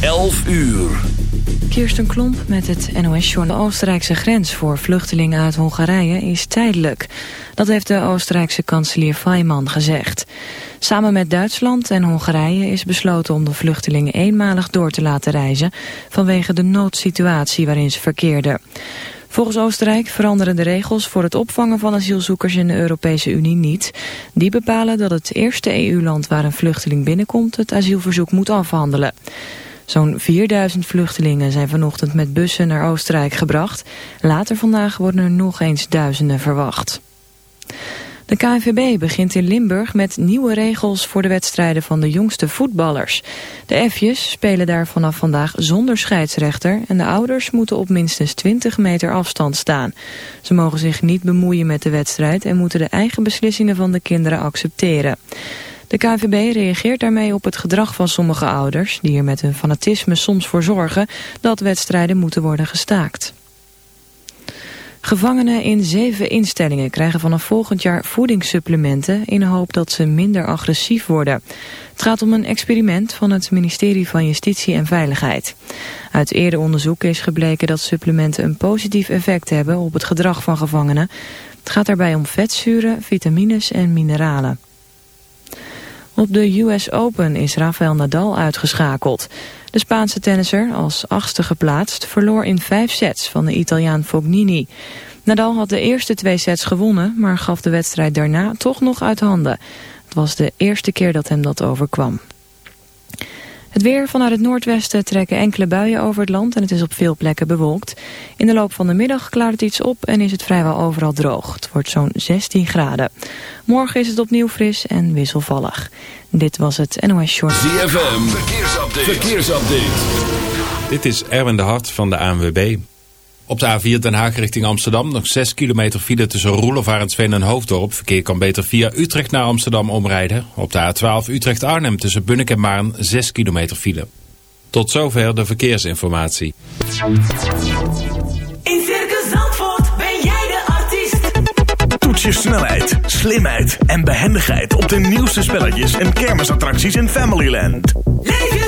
11 uur. Kirsten Klomp met het NOS-journal. De Oostenrijkse grens voor vluchtelingen uit Hongarije is tijdelijk. Dat heeft de Oostenrijkse kanselier Fayman gezegd. Samen met Duitsland en Hongarije is besloten om de vluchtelingen eenmalig door te laten reizen... vanwege de noodsituatie waarin ze verkeerden. Volgens Oostenrijk veranderen de regels voor het opvangen van asielzoekers in de Europese Unie niet. Die bepalen dat het eerste EU-land waar een vluchteling binnenkomt het asielverzoek moet afhandelen. Zo'n 4000 vluchtelingen zijn vanochtend met bussen naar Oostenrijk gebracht. Later vandaag worden er nog eens duizenden verwacht. De KNVB begint in Limburg met nieuwe regels voor de wedstrijden van de jongste voetballers. De F'jes spelen daar vanaf vandaag zonder scheidsrechter en de ouders moeten op minstens 20 meter afstand staan. Ze mogen zich niet bemoeien met de wedstrijd en moeten de eigen beslissingen van de kinderen accepteren. De KNVB reageert daarmee op het gedrag van sommige ouders... die er met hun fanatisme soms voor zorgen dat wedstrijden moeten worden gestaakt. Gevangenen in zeven instellingen krijgen vanaf volgend jaar voedingssupplementen... in de hoop dat ze minder agressief worden. Het gaat om een experiment van het ministerie van Justitie en Veiligheid. Uit eerder onderzoek is gebleken dat supplementen een positief effect hebben... op het gedrag van gevangenen. Het gaat daarbij om vetzuren, vitamines en mineralen. Op de US Open is Rafael Nadal uitgeschakeld. De Spaanse tennisser, als achtste geplaatst, verloor in vijf sets van de Italiaan Fognini. Nadal had de eerste twee sets gewonnen, maar gaf de wedstrijd daarna toch nog uit handen. Het was de eerste keer dat hem dat overkwam. Het weer vanuit het noordwesten trekken enkele buien over het land en het is op veel plekken bewolkt. In de loop van de middag klaart het iets op en is het vrijwel overal droog. Het wordt zo'n 16 graden. Morgen is het opnieuw fris en wisselvallig. Dit was het NOS Short. ZFM, verkeersupdate. verkeersupdate. Dit is Erwin de Hart van de ANWB. Op de A4 Den Haag richting Amsterdam nog 6 kilometer file tussen Roelofarensveen en Hoofddorp. Verkeer kan beter via Utrecht naar Amsterdam omrijden. Op de A12 Utrecht-Arnhem tussen Bunnik en Maarn 6 kilometer file. Tot zover de verkeersinformatie. In Circus Zandvoort ben jij de artiest. Toets je snelheid, slimheid en behendigheid op de nieuwste spelletjes en kermisattracties in Familyland. Leef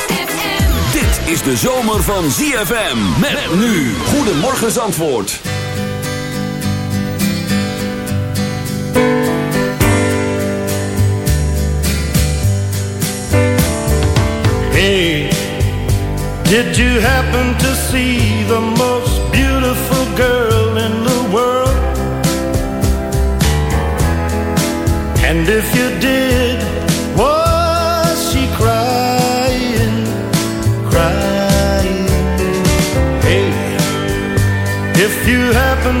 Is de zomer van ZFM. Met nu. Goedemorgen Zandvoort. Hey, did you happen to see the most beautiful girl in the world? And if you did, you happen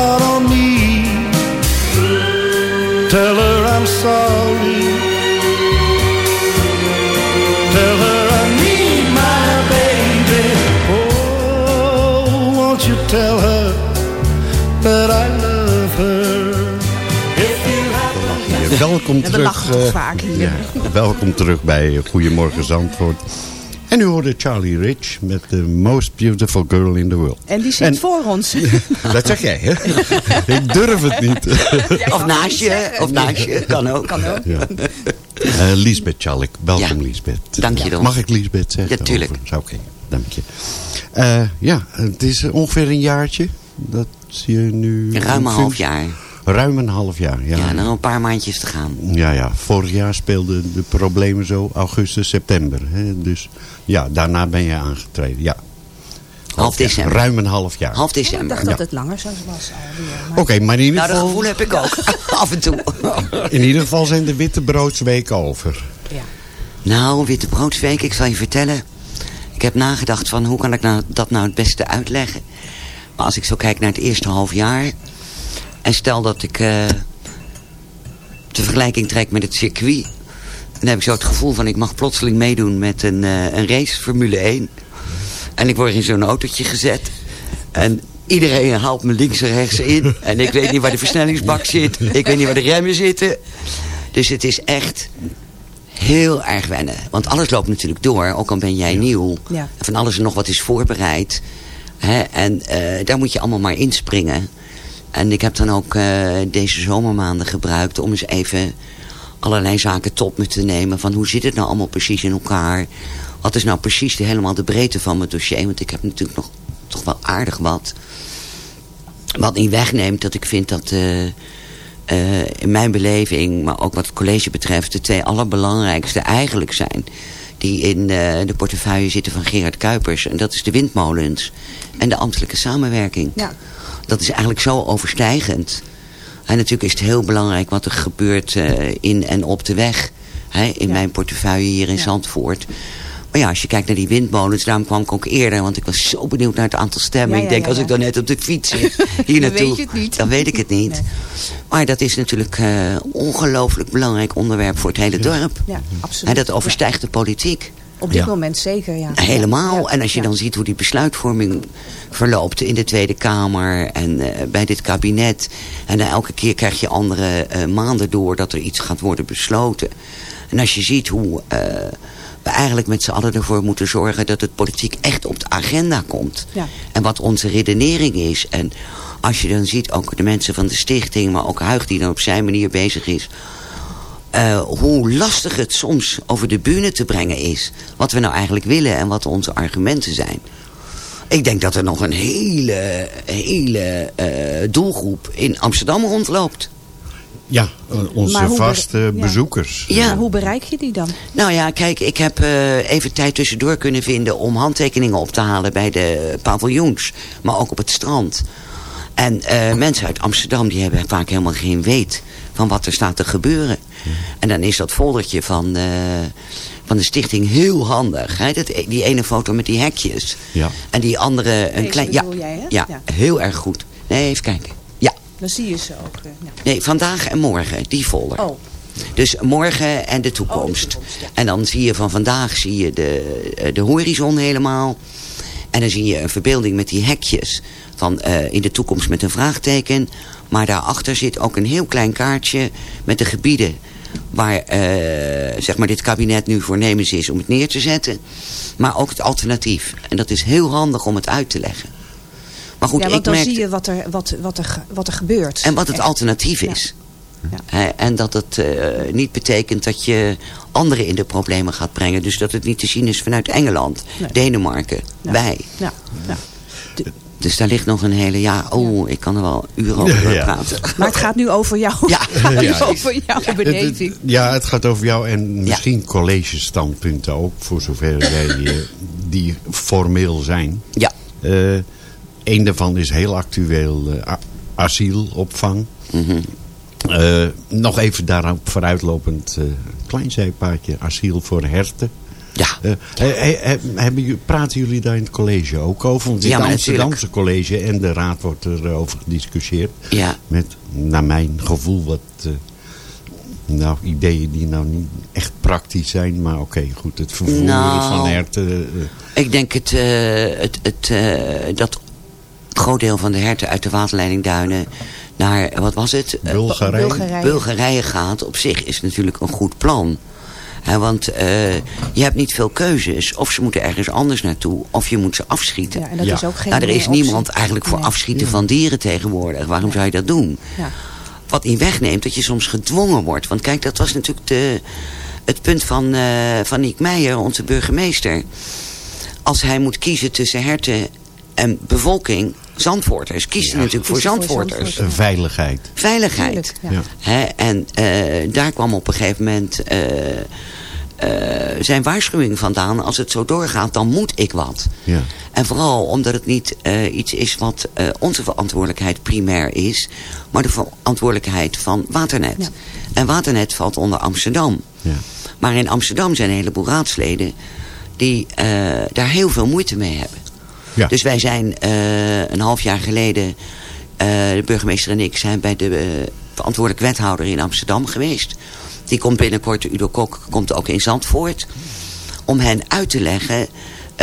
tell her that I love her? Ja, welkom we terug. eh, ja, welkom terug bij Goedemorgen Zandvoort. En u hoorde Charlie Rich met The Most Beautiful Girl in the World. En die zit En- voor ons. Dat zeg jij, hè? Ik durf het niet. Of naast je, of naast je, kan ook. Kan ook. Ja. Eh, Liesbeth Chalik, welkom Ja, Liesbeth. dank je wel. Mag ik Liesbeth zeggen? Ja, tuurlijk. Oké, dank je. Eh, ja, het is ongeveer een jaartje dat je nu... Ruim een half jaar. Ruim een half jaar, ja. Ja, nog een paar maandjes te gaan. Ja, ja. Vorig jaar speelden de problemen zo augustus, september. Hè? Dus ja, daarna ben je aangetreden. Ja. Half december. Ruim een half jaar. Half Ik december. dacht Ja. dat het langer zo was alweer. maar- Oké, maar in ieder, Nou, dat geval, gevoel heb ik ook. Af en toe. in ieder geval zijn de witte broodsweken over. Ja. Nou, Witte Broodsweek, ik zal je vertellen. Ik heb nagedacht van hoe kan ik nou, dat nou het beste uitleggen. Maar als ik zo kijk naar het eerste half jaar... en stel dat ik eh, de vergelijking trek met het circuit... dan heb ik zo het gevoel van ik mag plotseling meedoen met een, eh, een race, Formule 1. En ik word in zo'n autootje gezet. En iedereen haalt me links en rechts in. En ik weet niet waar de versnellingsbak zit. Ik weet niet waar de remmen zitten. Dus het is echt heel erg wennen. Want alles loopt natuurlijk door, ook al ben jij nieuw. Ja. Van alles en nog wat is voorbereid. Hè? En eh, daar moet je allemaal maar inspringen. En ik heb dan ook eh, deze zomermaanden gebruikt om eens even allerlei zaken tot me te nemen. Van hoe zit het nou allemaal precies in elkaar? Wat is nou precies de, helemaal de breedte van mijn dossier? Want ik heb natuurlijk nog toch wel aardig wat. Wat niet wegneemt dat ik vind dat eh, eh, in mijn beleving, maar ook wat het college betreft, de twee allerbelangrijkste eigenlijk zijn. Die in eh, de portefeuille zitten van Gerard Kuipers. En dat is de windmolens en de ambtelijke samenwerking. Ja. Dat is eigenlijk zo overstijgend. En natuurlijk is het heel belangrijk wat er gebeurt eh, in en op de weg. Hè, in Ja. mijn portefeuille hier in Ja. Zandvoort. Maar ja, als je kijkt naar die windmolens, daarom kwam ik ook eerder. Want ik was zo benieuwd naar het aantal stemmen. Ja, ik denk, ja, als ik dan net op de fiets zit hier naartoe. Dan weet ik het niet. Nee. Maar dat is natuurlijk een ongelooflijk belangrijk onderwerp voor het hele dorp. Ja, absoluut. En dat overstijgt de politiek. Op dit Ja. moment zeker, ja. Helemaal. Ja, En als je ja. dan ziet hoe die besluitvorming verloopt in de Tweede Kamer en eh, bij dit kabinet. En dan elke keer krijg je andere eh, maanden door dat er iets gaat worden besloten. En als je ziet hoe eh, we eigenlijk met z'n allen ervoor moeten zorgen dat het politiek echt op de agenda komt. Ja. En wat onze redenering is. En als je dan ziet ook de mensen van de stichting, maar ook Huig die dan op zijn manier bezig is eh, hoe lastig het soms over de bühne te brengen is. Wat we nou eigenlijk willen en wat onze argumenten zijn. Ik denk dat er nog een hele, hele eh, doelgroep in Amsterdam rondloopt. Ja, onze vaste ja. bezoekers. Ja. Hoe bereik je die dan? Nou ja, kijk, ik heb eh, even tijd tussendoor kunnen vinden om handtekeningen op te halen bij de paviljoens. Maar ook op het strand. En eh, mensen uit Amsterdam die hebben vaak helemaal geen weet van wat er staat te gebeuren. En dan is dat foldertje van, eh, van de stichting heel handig. Hè? Dat, die ene foto met die hekjes. Ja. En die andere... Een Deze klein, ja, jij, hè? ja, Ja. heel erg goed. Nee, even kijken. Dan zie je ze ook. eh, nee, vandaag en morgen, die folder. Oh, Dus morgen en de toekomst. toekomst, ja. En dan zie je van vandaag zie je de, eh, de horizon helemaal. En dan zie je een verbeelding met die hekjes. Van eh, in de toekomst met een vraagteken. Maar daarachter zit ook een heel klein kaartje met de gebieden. Waar zeg maar dit kabinet nu voornemens is om het neer te zetten. Maar ook het alternatief. En dat is heel handig om het uit te leggen. Maar goed, ja, want ik dan merk... zie je wat er, wat, wat er, wat er gebeurt. En wat het Echt. alternatief is. Ja. En dat het eh, niet betekent dat je anderen in de problemen gaat brengen. Dus dat het niet te zien is vanuit Engeland, Nee. Denemarken, Ja. wij. Ja, ja. Dus daar ligt nog een hele... Ja, oh, ik kan er wel uren over Ja. praten. Maar het gaat nu over jou. Ja. Het gaat nu Ja. over jouw beleving. Ja, het gaat over jou en misschien collegestandpunten ook, voor zover jij eh, die formeel zijn. Ja. Eh een daarvan is heel actueel eh, asielopvang. Mhm. Eh, nog even daarop vooruitlopend eh klein zijpaadje, asiel voor herten. Ja. Eh, he- he- hebben jullie- praten jullie daar in het college ook over? Want Ja, het Amsterdamse college en de raad wordt erover gediscussieerd. Ja. Met, naar mijn gevoel, wat nou, ideeën die nou niet echt praktisch zijn. Maar oké, goed, het vervoeren Nou. van herten. Ik denk het, het, het, dat groot deel van de herten uit de waterleidingduinen naar, wat was het? Bulgarije. Bulgarije. Bulgarije gaat op zich is natuurlijk een goed plan. Hè, want eh, je hebt niet veel keuzes. Of ze moeten ergens anders naartoe. Of je moet ze afschieten. Ja, en dat Ja. is ook geen nou, er is niemand eigenlijk voor Nee. afschieten van dieren tegenwoordig. Waarom zou je dat doen? Ja. Wat niet wegneemt dat je soms gedwongen wordt. Want kijk, dat was natuurlijk de, het punt van, eh, van Niek Meijer, onze burgemeester. Als hij moet kiezen tussen herten en bevolking, Zandvoorters. Kiest hij natuurlijk voor Zandvoorters. Zandvoort. veiligheid. Veiligheid. Ja. En eh, daar kwam op een gegeven moment eh, eh, zijn waarschuwing vandaan. Als het zo doorgaat, dan moet ik wat. Ja. En vooral omdat het niet eh, iets is wat eh, onze verantwoordelijkheid primair is. Maar de verantwoordelijkheid van Waternet. Ja. En Waternet valt onder Amsterdam. Ja. Maar in Amsterdam zijn een heleboel raadsleden die eh, daar heel veel moeite mee hebben. Ja. Dus wij zijn eh, een half jaar geleden, eh, de burgemeester en ik zijn bij de eh, verantwoordelijk wethouder in Amsterdam geweest. Die komt binnenkort, Udo Kok, komt ook in Zandvoort. Om hen uit te leggen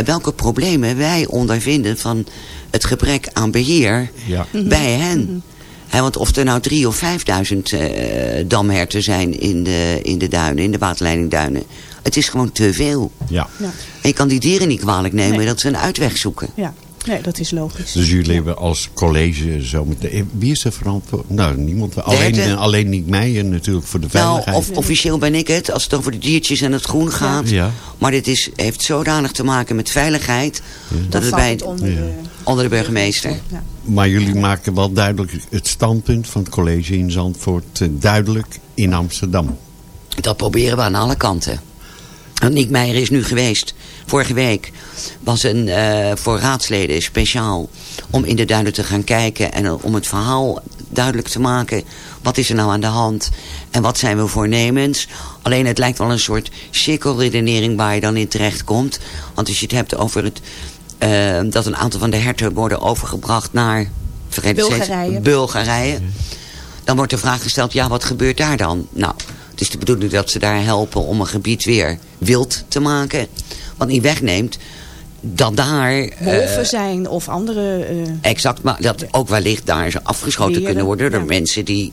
welke problemen wij ondervinden van het gebrek aan beheer Ja. bij hen. Want of er nou drie of vijfduizend damherten zijn in de, in de duinen, in de waterleidingduinen. Het is gewoon te veel. Ja. Ja. En je kan die dieren niet kwalijk nemen Nee. dat ze een uitweg zoeken. ja, nee, dat is logisch. Dus jullie hebben als college zo meteen... Wie is er verantwoordelijk? Nou, niemand. Alleen, eh, alleen niet mij en natuurlijk voor de Nou, veiligheid. of, officieel ben ik het, als het over de diertjes en het groen gaat. Ja. Maar dit is, heeft zodanig te maken met veiligheid... dat het bij het onder Ja. de... onder de burgemeester... Ja. Maar jullie maken wel duidelijk het standpunt van het college in Zandvoort... eh, duidelijk in Amsterdam. Dat proberen we aan alle kanten. Want Meijer is nu geweest. Vorige week was een eh, voor raadsleden speciaal om in de duinen te gaan kijken en om het verhaal duidelijk te maken. Wat is er nou aan de hand en wat zijn we voornemens? Alleen het lijkt wel een soort cirkelredenering waar je dan in terecht komt. Want als je het hebt over het, eh, dat een aantal van de herten worden overgebracht naar steeds, Bulgarije. Bulgarije. Dan wordt de vraag gesteld, ja, wat gebeurt daar dan? Nou, het is de bedoeling dat ze daar helpen om een gebied weer wild te maken. Wat niet wegneemt dat daar... eh, Wolven zijn of andere... eh, exact, maar dat ook wellicht daar ze afgeschoten Dieren, kunnen worden... door ja. mensen die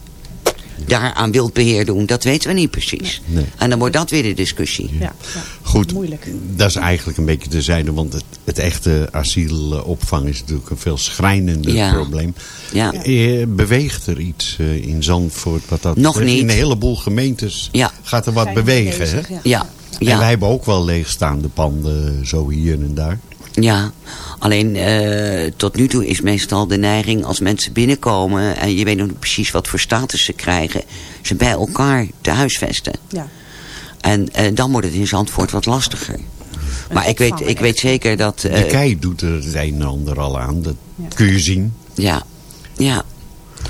daar aan wildbeheer doen. Dat weten we niet precies. Nee. En dan wordt dat weer de discussie. ja, ja, Goed, moeilijk. dat is eigenlijk een beetje terzijde... want het, het echte asielopvang is natuurlijk een veel schrijnender Ja. probleem. Ja. Eh, Beweegt er iets eh, in Zandvoort? Wat dat Nog betreft? niet. In een heleboel gemeentes Ja. gaat er wat Zijn bewegen. bezig, hè? ja. Ja, En wij hebben ook wel leegstaande panden, zo hier en daar. Ja, alleen eh, tot nu toe is meestal de neiging als mensen binnenkomen... en je weet nog niet precies wat voor status ze krijgen... ze bij elkaar te huisvesten. Ja. En eh, dan wordt het in Zandvoort wat lastiger. Maar ik weet, ik weet zeker dat... eh, de kei doet er het een en ander al aan, dat Ja. kun je zien. ja, ja,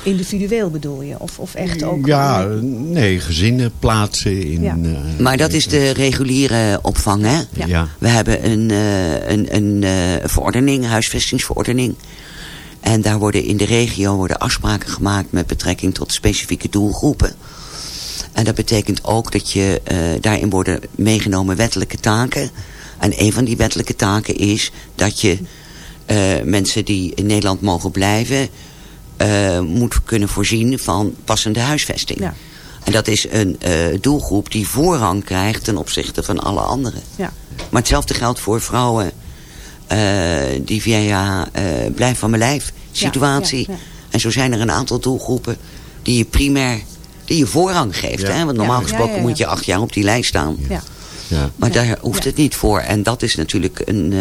Individueel bedoel je? Of, of echt ook... Ja, nee, gezinnen plaatsen in... Ja. eh, maar dat is de reguliere opvang, hè? Ja. Ja. We hebben een, eh, een, een eh, verordening, huisvestingsverordening. En daar worden in de regio worden afspraken gemaakt met betrekking tot specifieke doelgroepen. En dat betekent ook dat je eh, daarin worden meegenomen wettelijke taken. En een van die wettelijke taken is dat je eh, mensen die in Nederland mogen blijven... eh, moet kunnen voorzien van passende huisvesting. Ja. En dat is een eh, doelgroep die voorrang krijgt ten opzichte van alle anderen. Ja. Maar hetzelfde geldt voor vrouwen eh, die via eh blijf van mijn lijf situatie. ja, ja. En zo zijn er een aantal doelgroepen die je primair, die je voorrang geeft. Ja. Hè? Want normaal Ja, ja, gesproken ja, ja. moet je acht jaar op die lijst staan. Ja. ja. Maar Ja. daar hoeft Ja. het niet voor. En dat is natuurlijk een, eh,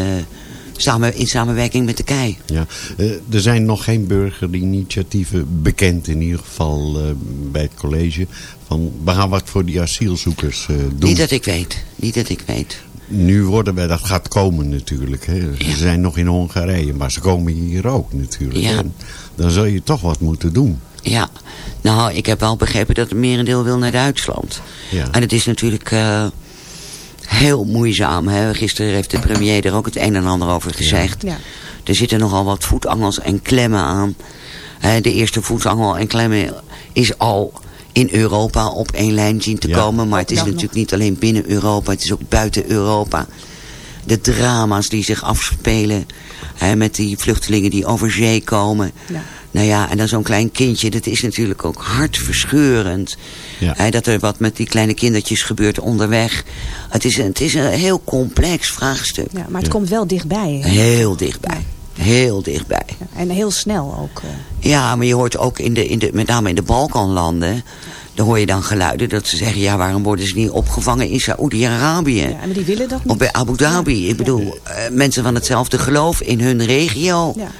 samen, in samenwerking met de KEI. Ja. Eh, er zijn nog geen burgerinitiatieven bekend in ieder geval eh, bij het college. Van, we gaan wat voor die asielzoekers eh, doen. Niet dat ik weet. Niet dat ik weet. Nu worden wij, dat gaat komen natuurlijk. Hè. Ze zijn nog in Hongarije, maar ze komen hier ook natuurlijk. Ja. En dan zul je toch wat moeten doen. Ja, nou, ik heb wel begrepen dat het merendeel wil naar Duitsland. Ja. En het is natuurlijk heel moeizaam. Hè? Gisteren heeft de premier er ook het een en ander over gezegd. Ja. Er zitten nogal wat voetangels en klemmen aan. Hè, de eerste voetangel en klemmen is al in Europa op één lijn zien te Ja. komen. Maar het is natuurlijk niet alleen binnen Europa, het is ook buiten Europa. De drama's die zich afspelen hè, met die vluchtelingen die over zee komen. Nou ja, en dan zo'n klein kindje, dat is natuurlijk ook hartverscheurend. Ja. Hè, dat er wat met die kleine kindertjes gebeurt onderweg. Het is, een- het is een heel complex vraagstuk. Ja, maar het komt wel dichtbij. hè? Heel dichtbij. Heel dichtbij. En heel snel ook. eh. Ja, maar je hoort ook in de, in de, met name in de Balkanlanden... dan hoor je dan geluiden dat ze zeggen... ja, waarom worden ze niet opgevangen in Saoedi-Arabië? Ja, maar die willen dat Of niet. bij Abu Dhabi. Ik bedoel, eh, mensen van hetzelfde geloof in hun regio. Ja.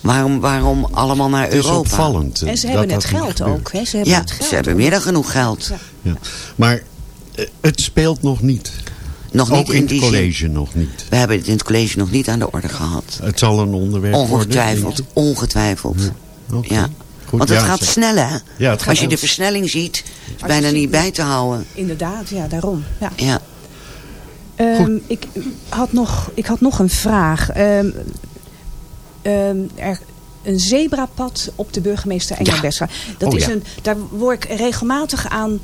Waarom, waarom allemaal naar Het is Europa? opvallend. eh, En ze dat hebben het dat geld ook. Hè? Ze hebben Ja, het geld ze hebben meer dan genoeg geld. Ja. Ja. Maar eh, het speelt nog niet. Nog Ook niet in in het zin. college nog niet. We hebben het in het college nog niet aan de orde gehad. Het zal een onderwerp Ongetwijfeld, worden. ongetwijfeld. Oké. Ja. Goed, Want het ja, gaat ze- snel, hè? Ja, het gaat Als je de versnelling ziet, is bijna niet bij te houden. Inderdaad, ja, daarom. Ja. Ja. Ehm, ik, had nog, ik had nog een vraag. Ehm, ehm, er, een zebrapad op de burgemeester Engelbertstraat. Dat Oh, is ja. een, daar word ik regelmatig aan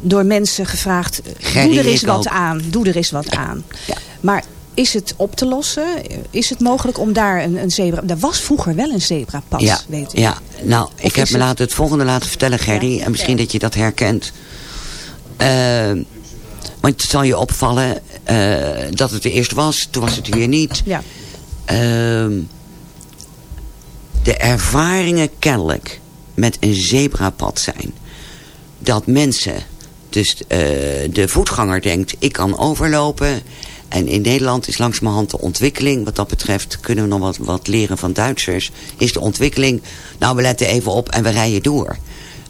door mensen gevraagd. doe er eens wat ook. aan. Doe er eens wat aan. Ja. Maar is het op te lossen? Is het mogelijk om daar een, een zebra... Er was vroeger wel een zebrapad, Ja, weet ik. ja. nou, ik heb is me het- laten, het volgende laten vertellen, Gerry. Ja, En misschien ja. dat je dat herkent. Eh, want het zal je opvallen eh, dat het er eerst was. Toen was het er weer niet. Ja. Ehm, de ervaringen kennelijk met een zebrapad zijn. Dat mensen, dus eh, de voetganger denkt, ik kan overlopen. En in Nederland is langzamerhand de ontwikkeling, wat dat betreft kunnen we nog wat, wat leren van Duitsers. Is de ontwikkeling, nou we letten even op en we rijden door.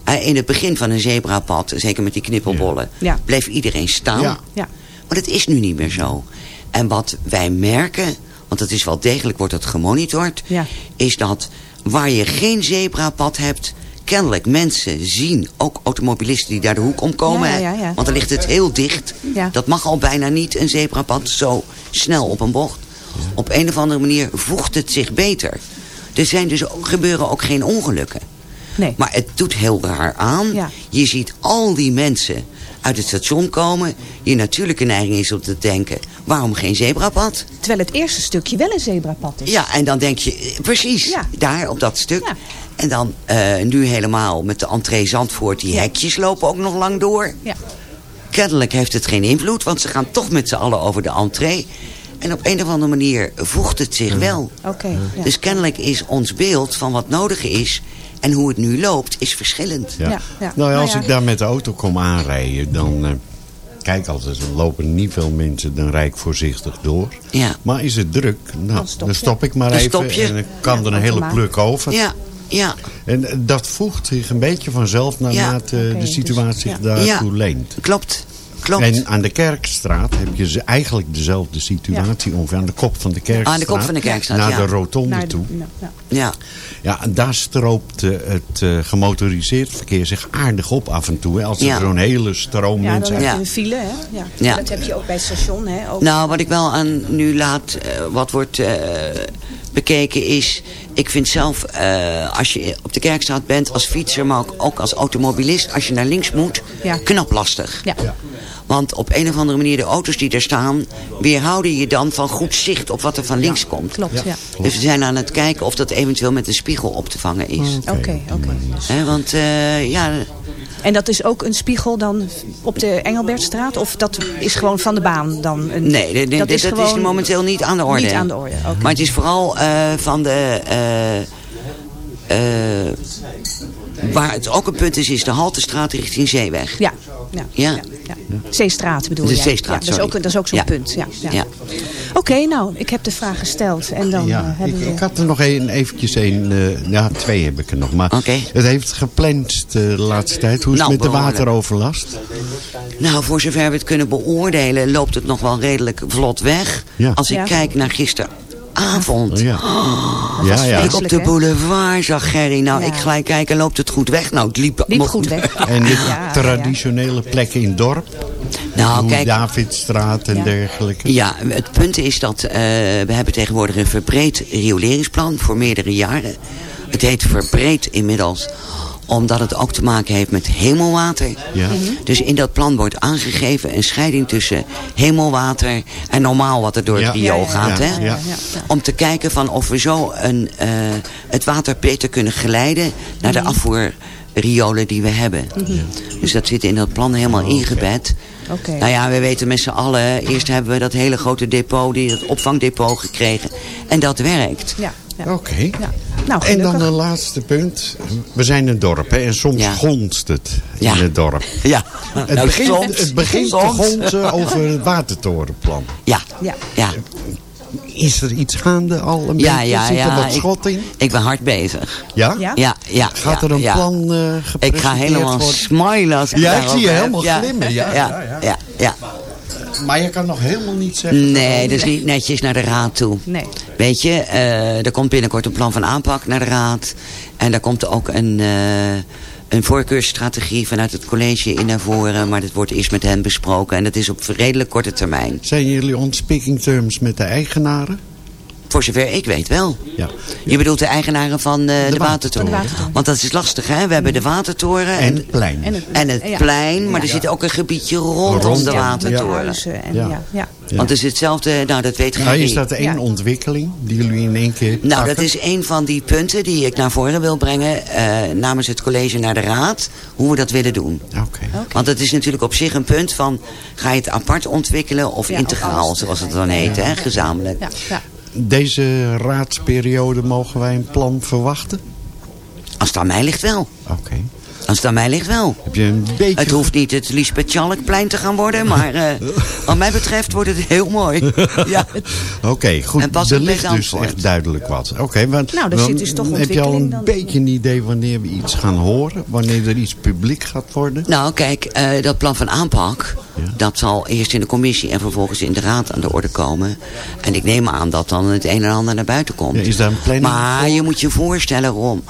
Eh, in het begin van een zebrapad, zeker met die knippelbollen, Ja. bleef iedereen staan. Ja. Ja. Maar dat is nu niet meer zo. En wat wij merken, want dat is wel degelijk, wordt dat gemonitord... Ja. is dat waar je geen zebrapad hebt... kennelijk mensen zien, ook automobilisten die daar de hoek omkomen... Ja, hè, ja, ja. want dan ligt het heel dicht. Ja. Dat mag al bijna niet, een zebrapad, zo snel op een bocht. Op een of andere manier voegt het zich beter. Er zijn dus ook, gebeuren ook geen ongelukken. Nee. Maar het doet heel raar aan. Ja. Je ziet al die mensen uit het station komen. Je natuurlijke neiging is om te denken, waarom geen zebrapad? Terwijl het eerste stukje wel een zebrapad is. Ja, en dan denk je, eh, precies, Ja. daar op dat stuk. Ja. En dan eh, nu helemaal met de entree Zandvoort, die Ja. hekjes lopen ook nog lang door. Ja. Kennelijk heeft het geen invloed, want ze gaan toch met z'n allen over de entree. En op een of andere manier voegt het zich wel. Oké. ja. Dus kennelijk is ons beeld van wat nodig is en hoe het nu loopt, is verschillend. Ja. Ja, ja. Nou ja, als Nou ik daar met de auto kom aanrijden, dan... eh, kijk, als er lopen niet veel mensen, dan rijd ik voorzichtig door. Ja. Maar is het druk, nou, Dan stop dan ik maar Dan even. stop je. En ik kan Ja, er een hele pluk over. Ja, ja, En eh, dat voegt zich een beetje vanzelf naarmate eh, Oké, de dus- situatie zich ja. daartoe Ja. leent. klopt. Klopt. En aan de Kerkstraat heb je ze eigenlijk dezelfde situatie. Ongeveer aan de kop van de Kerkstraat. Aan de kop van de Kerkstraat, Naar ja. de rotonde Naar de- toe. nou. ja. Ja, en daar stroopt eh, het eh, gemotoriseerd verkeer zich aardig op af en toe. Hè, als er Ja. zo'n hele stroom Ja, dan mensen heb je Ja. een file, hè? Ja. Ja. Dat heb je ook bij het station, hè? Ook. Nou, wat ik wel aan nu laat, eh, wat wordt eh, bekeken is... Ik vind zelf, eh, als je op de Kerkstraat bent als fietser, maar ook, ook als automobilist... als je naar links moet, Ja. knap lastig. Ja. Want op een of andere manier, de auto's die er staan... weerhouden je dan van goed zicht op wat er van links komt. Klopt, ja. Dus we zijn aan het kijken of dat eventueel met een spiegel op te vangen is. Oké, oké. Hè, want eh, ja, En dat is ook een spiegel dan op de Engelbertstraat? Of dat is gewoon van de baan dan? Een, Nee, de- de- dat, is, gewoon momenteel niet aan de orde. Niet aan de orde, oké. Maar het is vooral eh, van de... eh, eh, waar het ook een punt is, is de Haltestraat richting Zeeweg. Ja, ja, Ja. ja, ja. Zeestraat bedoel De jij? Zeestraat, ja, dat, is ook, dat is ook zo'n Ja. punt. Ja, ja. Ja. Oké, nou, ik heb de vraag gesteld. En dan eh, ja, ik, hebben we... ik had er nog een, eventjes een, eh, ja twee heb ik er nog. Maar Oké. het heeft gepland de laatste tijd. Hoe is Nou, het met de wateroverlast? Nou, voor zover we het kunnen beoordelen, loopt het nog wel redelijk vlot weg. Ja. Als ik Ja. kijk naar gisteravond. Ja, ja, ja. Ik op de boulevard zag Gerry. Nou, Ja. ik gelijk kijken, loopt het goed weg? Nou, het liep, Liep nog- goed weg. En de Ja, ja. traditionele plekken in het dorp? Nou, kijk, Davidstraat en Ja. dergelijke? Ja, het punt is dat eh, we hebben tegenwoordig een verbreed rioleringsplan voor meerdere jaren. Het heet verbreed inmiddels omdat het ook te maken heeft met hemelwater. Ja. Dus in dat plan wordt aangegeven een scheiding tussen hemelwater en normaal wat er door Ja. het riool Ja, ja, gaat. ja, hè? ja. Om te kijken van of we zo een, eh, het water beter kunnen geleiden naar de afvoerriolen die we hebben. Dus dat zit in dat plan helemaal ingebed. Oké. Nou ja, we weten met z'n allen, eerst hebben we dat hele grote depot, die, het opvangdepot gekregen. En dat werkt. Ja, ja. Oké. ja. Nou, En dan een laatste punt. We zijn een dorp hè, en soms Ja. gonst het Ja. in het dorp. Ja, Het Nou, begint, soms- het begint te gonzen over het watertorenplan. Ja, Ja. ja. Is er iets gaande al een Ja, beetje? ja, Zit er wat Ik- schot in? Ik ben hard bezig. Ja? Ja? Ja, ja. Gaat ja, er een ja. plan eh gepresenteerd Ik ga helemaal worden? smilen als ik Ja, ik zie je heb. helemaal ja. glimmen, ja, Ja, ja, ja, ja. Maar je kan nog helemaal niet zeggen... Nee, dat is niet netjes naar de raad toe. Nee. Weet je, eh, er komt binnenkort een plan van aanpak naar de raad. En daar komt ook een, eh, een voorkeursstrategie vanuit het college in naar voren. Maar dat wordt eerst met hen besproken. En dat is op redelijk korte termijn. Zijn jullie on speaking terms met de eigenaren? Voor zover ik weet wel. Ja. Je bedoelt de eigenaren van eh, de, watertoren. watertoren. Van de watertoren. Want dat is lastig, hè? We hebben de watertoren En het plein. En het, en het ja. plein. Maar er Ja. zit ook een gebiedje rondom Rond, de watertoren. En, Ja. ja. Ja. Ja. Want het is hetzelfde, nou dat weet Nou, Gerry. is dat één Ja. ontwikkeling die jullie in één keer Nou, pakken? dat is een van die punten die ik naar voren wil brengen eh, namens het college naar de raad. Hoe we dat willen doen. Oké. Want het is natuurlijk op zich een punt van, ga je het apart ontwikkelen of integraal, zoals het dan heet, hè, gezamenlijk. Ja, ja. Deze raadsperiode mogen wij een plan verwachten? Als het aan mij ligt wel. Oké. Als het aan mij ligt wel. Heb je een beetje... Het hoeft niet het Lisbeth Schalkplein te gaan worden, maar eh, wat mij betreft wordt het heel mooi. Ja. Oké, goed. En pas er ligt dus echt duidelijk wat. Oké, want Nou, er dan zit dus toch heb je al een dan. beetje een idee wanneer we iets gaan horen? Wanneer er iets publiek gaat worden? Nou, kijk, eh, dat plan van aanpak, dat zal eerst in de commissie en vervolgens in de raad aan de orde komen. En ik neem aan dat dan het een en ander naar buiten komt. Ja, is daar een planning Maar voor? je moet je voorstellen, Ron,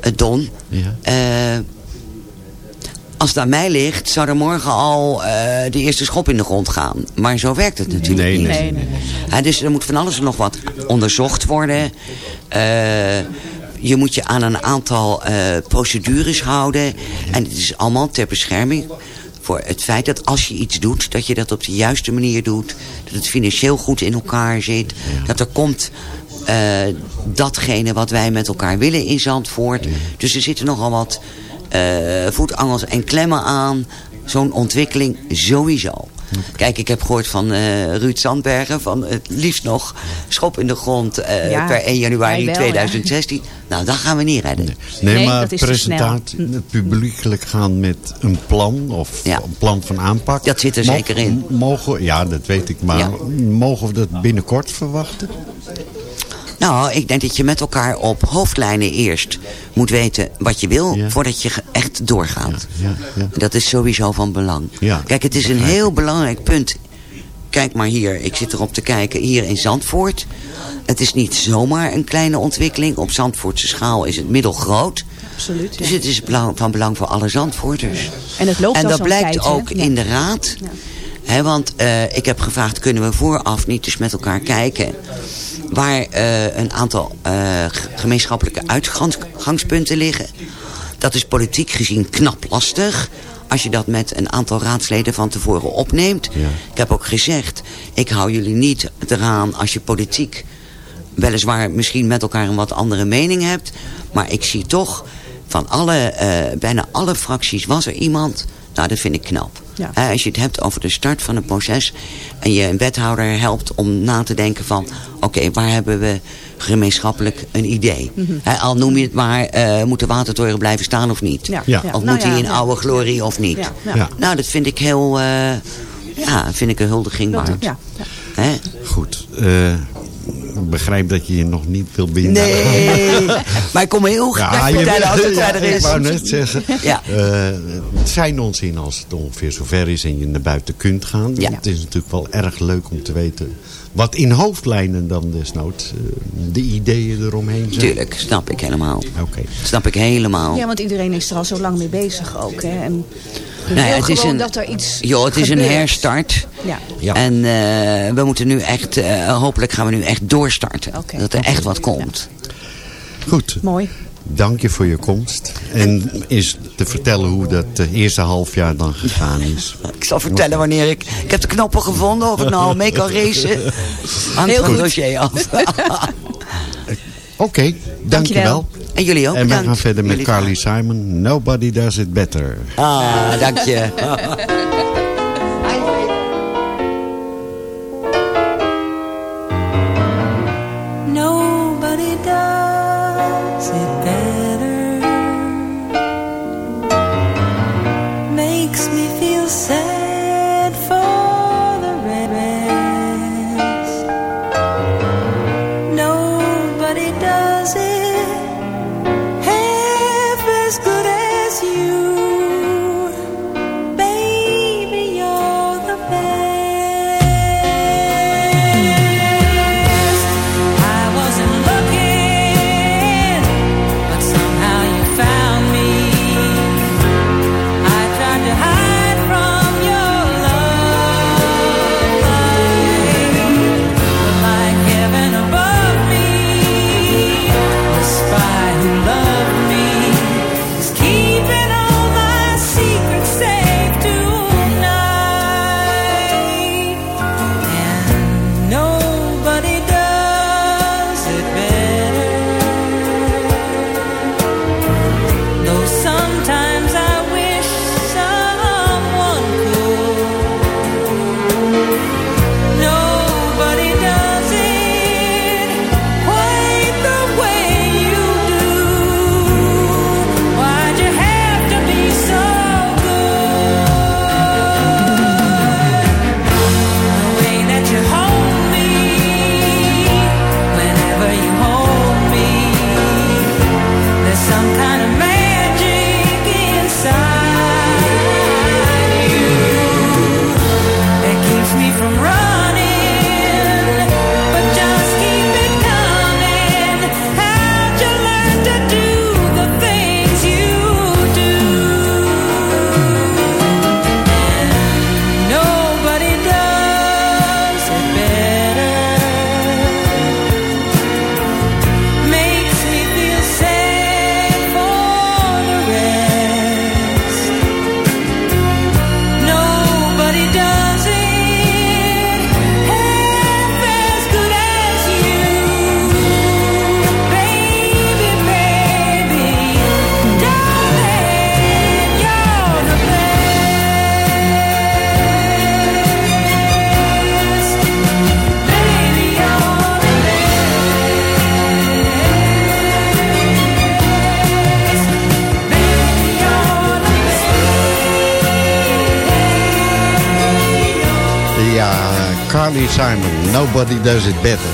eh, Don, Ja. eh, als het aan mij ligt, zou er morgen al eh, de eerste schop in de grond gaan. Maar zo werkt het natuurlijk Nee, niet. nee, Nee, nee, nee. Hè, dus er moet van alles en nog wat onderzocht worden. Eh, je moet je aan een aantal eh, procedures houden. En het is allemaal ter bescherming voor het feit dat als je iets doet... dat je dat op de juiste manier doet. Dat het financieel goed in elkaar zit. Dat er komt eh, datgene wat wij met elkaar willen in Zandvoort. Dus er zitten nogal wat eh, voetangels en klemmen aan. Zo'n ontwikkeling sowieso. Kijk, ik heb gehoord van eh, Ruud Sandbergen van het liefst nog schop in de grond eh, Ja, per 1 januari wij wel, ja. 2016. Nou, dat gaan we niet redden. Nee, Nee, maar presentatie, het publiekelijk gaan met een plan of Ja. een plan van aanpak. Dat zit er zeker in. Mogen, ja, dat weet ik, maar Ja. mogen we dat binnenkort verwachten? Nou, ik denk dat je met elkaar op hoofdlijnen eerst moet weten wat je wil... Ja. voordat je echt doorgaat. Ja, ja. Dat is sowieso van belang. Ja, Kijk, het is een heel belangrijk punt. Kijk maar hier, ik zit erop te kijken, hier in Zandvoort. Het is niet zomaar een kleine ontwikkeling. Op Zandvoortse schaal is het middelgroot. Absoluut. Dus het is belang- van belang voor alle Zandvoorters. En het loopt En dat blijkt ook in de raad. Ja. Hè, want eh, ik heb gevraagd, kunnen we vooraf niet eens met elkaar kijken... waar eh, een aantal eh, gemeenschappelijke uitgangspunten liggen. Dat is politiek gezien knap lastig... als je dat met een aantal raadsleden van tevoren opneemt. Ja. Ik heb ook gezegd, ik hou jullie niet eraan als je politiek... weliswaar misschien met elkaar een wat andere mening hebt... maar ik zie toch van alle, eh, bijna alle fracties was er iemand... nou, dat vind ik knap. Ja. Hè, als je het hebt over de start van een proces... en je een wethouder helpt om na te denken van... oké, waar hebben we gemeenschappelijk een idee? Mhm. Hè, al noem je het maar, eh, moet de watertoren blijven staan of niet? Ja. Of Nou moet hij in ja. oude glorie of niet? Ja, ja. Ja. Nou, dat vind ik heel... eh, ja, vind ik een huldiging Dat- waard. ja, ja. Hè? Goed. Eh, ik begrijp dat je je nog niet wil binden. Nee, maar ik kom heel graag je vertellen als het ja, verder is. Ik wou net zeggen. Ja. eh, het zijn ons in als het ongeveer zover is en je naar buiten kunt gaan. Ja. Het is natuurlijk wel erg leuk om te weten wat in hoofdlijnen dan desnoods eh, de ideeën eromheen zijn. Tuurlijk, snap ik helemaal. Oké. Snap ik helemaal. Ja, want iedereen is er al zo lang mee bezig ook. Hè? En je Nou ja, het is een- dat er iets Joh, het is een herstart. Ja. Ja. En eh, we moeten nu echt, eh, hopelijk gaan we nu echt doorstarten. Oké. Dat er echt wat komt. Goed. Mooi. Dank je voor je komst. En is te vertellen hoe dat eh, eerste halfjaar dan gegaan is. Ik zal vertellen wanneer ik... Ik heb de knoppen gevonden, of ik nou al mee kan racen. Hangt van het dossier af. Oké, dank je wel. En jullie ook En bedankt. gaan verder met Jullie Carly Simon. Nobody does it better. Ah, dank je. Carly Simon. Nobody does it better.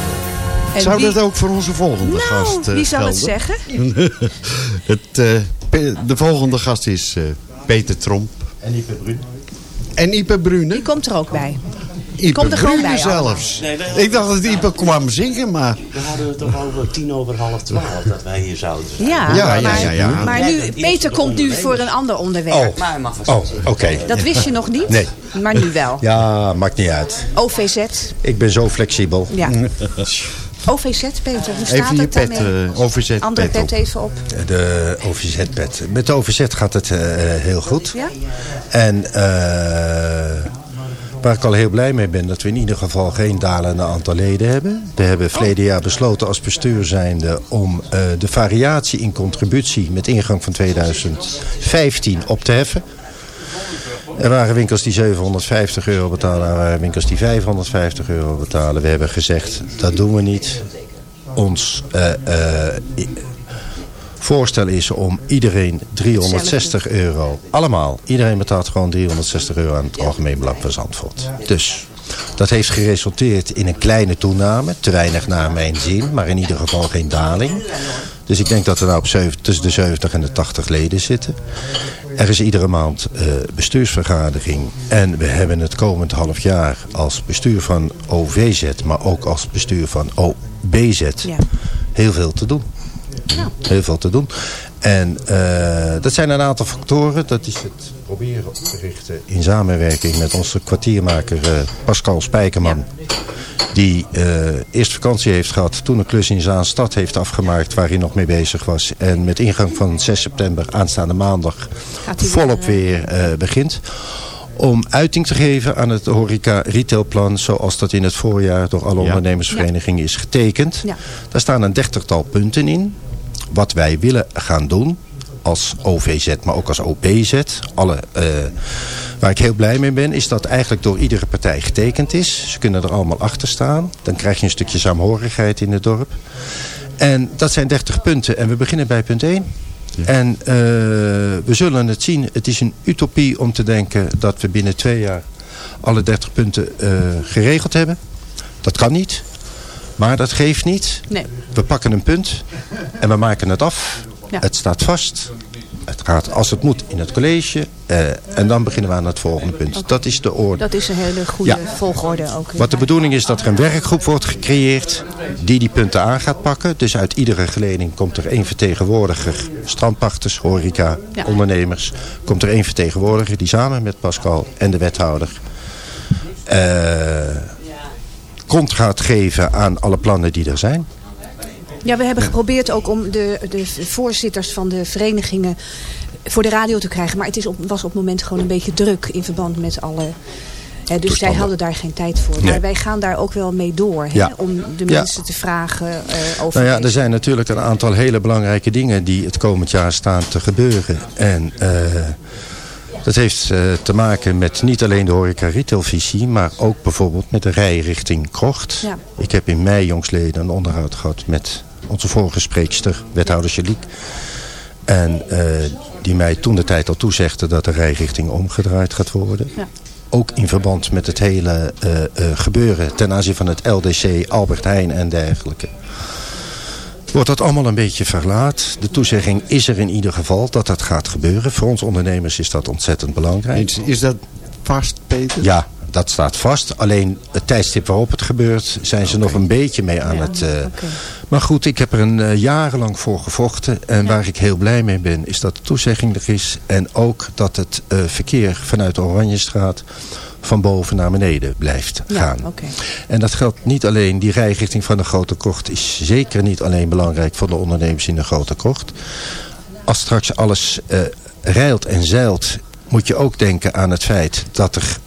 En zou dat ook voor onze volgende Nou, gast eh, wie zal het zeggen? het, eh, de volgende gast is eh, Peter Tromp. En Ipe Brune. En Ipe Brune. Die komt er ook bij. Ipe komt er gewoon bij zelfs. Nee, nee. Ik dacht dat Ipe kwam zingen, maar... We hadden het toch over tien over half twaalf dat wij hier zouden zijn. Ja, Ja, ja, maar, ja, ja. maar nu, Peter komt nu voor een ander onderwerp. Maar hij mag vast Oh, oké. Dat wist je nog niet, Nee. maar nu wel. Ja, maakt niet uit. OVZ. Ik ben zo flexibel. Ja. OVZ, Peter, hoe staat Even je het pet, daarmee? eh OVZ Andere pet even op. De OVZ-pet. Met de OVZ gaat het eh, heel goed. Ja? En eh, waar ik al heel blij mee ben... dat we in ieder geval geen dalende aantal leden hebben. We hebben verleden jaar besloten als bestuur zijnde... om eh, de variatie in contributie met ingang van 2015 op te heffen. Er waren winkels die 750 euro betalen. Er waren winkels die 550 euro betalen. We hebben gezegd, dat doen we niet. Ons eh, eh, voorstel is om iedereen 360 euro. Allemaal. Iedereen betaalt gewoon 360 euro aan het Algemeen Belang van Zandvoort. Dus Dat heeft geresulteerd in een kleine toename. Te weinig naar mijn zin, maar in ieder geval geen daling. Dus ik denk dat we nou op tussen de 70 en de 80 leden zitten. Er is iedere maand eh, bestuursvergadering. En we hebben het komend half jaar als bestuur van OVZ, maar ook als bestuur van OBZ, Ja. heel veel te doen. Heel veel te doen. En eh, dat zijn een aantal factoren. Dat is het proberen op te richten in samenwerking met onze kwartiermaker eh, Pascal Spijkerman. Die eh, eerst vakantie heeft gehad, toen een klus in Zaanstad heeft afgemaakt waar hij nog mee bezig was. En met ingang van 6 september aanstaande maandag Gaat hij volop weer, weer eh, begint. Om uiting te geven aan het horeca retailplan zoals dat in het voorjaar door alle ondernemersverenigingen is getekend. Ja. Daar staan een dertigtal punten in. Wat wij willen gaan doen als OVZ, maar ook als OPZ. Alle, eh, waar ik heel blij mee ben, is dat eigenlijk door iedere partij getekend is. Ze kunnen er allemaal achter staan. Dan krijg je een stukje saamhorigheid in het dorp. En dat zijn 30 punten. En we beginnen bij punt 1. En eh, we zullen het zien. Het is een utopie om te denken dat we binnen twee jaar alle 30 punten eh, geregeld hebben. Dat kan niet. Maar dat geeft niet. Nee. We pakken een punt en we maken het af. Ja. Het staat vast. Het gaat als het moet in het college. eh, en dan beginnen we aan het volgende punt. Dat is de orde. Dat is een hele goede Ja. volgorde ook. Wat de bedoeling is dat er een werkgroep wordt gecreëerd die die punten aan gaat pakken. Dus uit iedere geleding komt er één vertegenwoordiger, strandpachters, horeca, Ja. ondernemers. Komt er één vertegenwoordiger die samen met Pascal en de wethouder eh kont gaat geven aan alle plannen die er zijn. Ja, we hebben geprobeerd ook om de, de voorzitters van de verenigingen voor de radio te krijgen. Maar het is op, was op het moment gewoon een beetje druk in verband met alle... Hè, dus zij hadden daar geen tijd voor. Nee. Maar wij gaan daar ook wel mee door. Hè, Ja. Om de Ja. mensen te vragen eh, over... Nou ja, er zijn natuurlijk een aantal hele belangrijke dingen die het komend jaar staan te gebeuren. En eh, dat heeft eh, te maken met niet alleen de horeca retailvisie, maar ook bijvoorbeeld met de rij richting Krocht. Ja. Ik heb in mei jongsleden een onderhoud gehad met onze vorige spreekster, wethouder Jaliek. En eh, die mij toen de tijd al toezegde dat de rijrichting omgedraaid gaat worden. Ja. Ook in verband met het hele eh, gebeuren ten aanzien van het LDC, Albert Heijn en dergelijke. Wordt dat allemaal een beetje verlaat. De toezegging is er in ieder geval dat dat gaat gebeuren. Voor ons ondernemers is dat ontzettend belangrijk. Is, is dat vast, Peter? Ja, dat staat vast. Alleen het tijdstip waarop het gebeurt zijn ze nog een beetje mee aan Ja, het... eh. Maar goed, ik heb er een eh, jarenlang voor gevochten. En waar ik heel blij mee ben, is dat de toezegging er is. En ook dat het eh, verkeer vanuit de Oranjestraat van boven naar beneden blijft Ja, gaan. En dat geldt niet alleen, die rijrichting van de Grote Kocht is zeker niet alleen belangrijk voor de ondernemers in de Grote Kocht. Als straks alles eh rijlt en zeilt, moet je ook denken aan het feit dat er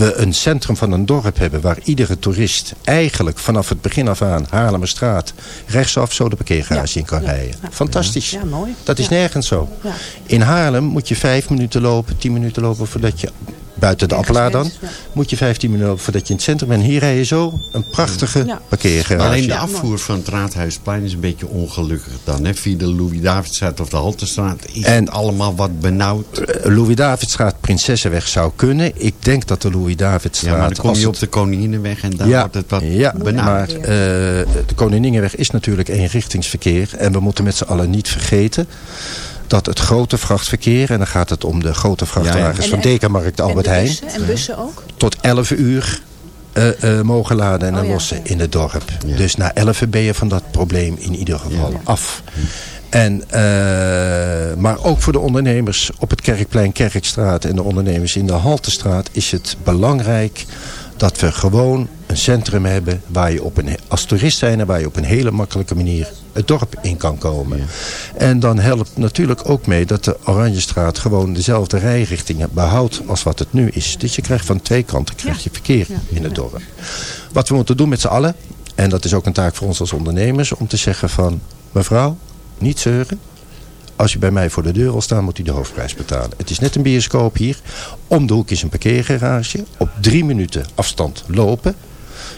we een centrum van een dorp hebben waar iedere toerist eigenlijk vanaf het begin af aan Haarlemmerstraat rechtsaf zo de parkeergarage in kan rijden. Fantastisch. Ja, mooi. Dat is nergens zo. Ja. In Haarlem moet je vijf minuten lopen, tien minuten lopen voordat je, buiten de Appelaar dan, moet je 15 minuten lopen voordat je in het centrum bent. Hier rij je zo een prachtige Ja. parkeergarage. Alleen de afvoer van het Raadhuisplein is een beetje ongelukkig dan. Hè? Via de Louis-Davidstraat of de Haltestraat is En- het allemaal wat benauwd. Eh, Louis-Davidstraat, Prinsessenweg zou kunnen. Ik denk dat de Louis-Davidstraat... Ja, maar dan kom als je op de Koninginnenweg en ja, wordt het wat ja, benauwd. maar eh, de Koningingenweg is natuurlijk eenrichtingsverkeer. En we moeten met z'n allen niet vergeten dat het grote vrachtverkeer... en dan gaat het om de grote vrachtwagens En- van en- Dekenmarkt Albert en de Heijn... bussen, en bussen ook? tot 11 uur eh, eh, mogen laden en Oh dan ja, lossen in het dorp. Dus na 11 ben je van dat probleem in ieder geval af. En, eh, maar ook voor de ondernemers op het Kerkplein, Kerkstraat en de ondernemers in de Haltestraat is het belangrijk dat we gewoon een centrum hebben waar je op een, als toerist zijn waar je op een hele makkelijke manier het dorp in kan komen. En dan helpt natuurlijk ook mee dat de Oranjestraat gewoon dezelfde rijrichtingen behoudt als wat het nu is. Dus je krijgt van twee kanten krijg je verkeer in het dorp. Wat we moeten doen met z'n allen, en dat is ook een taak voor ons als ondernemers, om te zeggen van mevrouw, niet zeuren. Als je bij mij voor de deur wil staan, moet u de hoofdprijs betalen. Het is net een bioscoop hier. Om de hoek is een parkeergarage. Op drie minuten afstand lopen.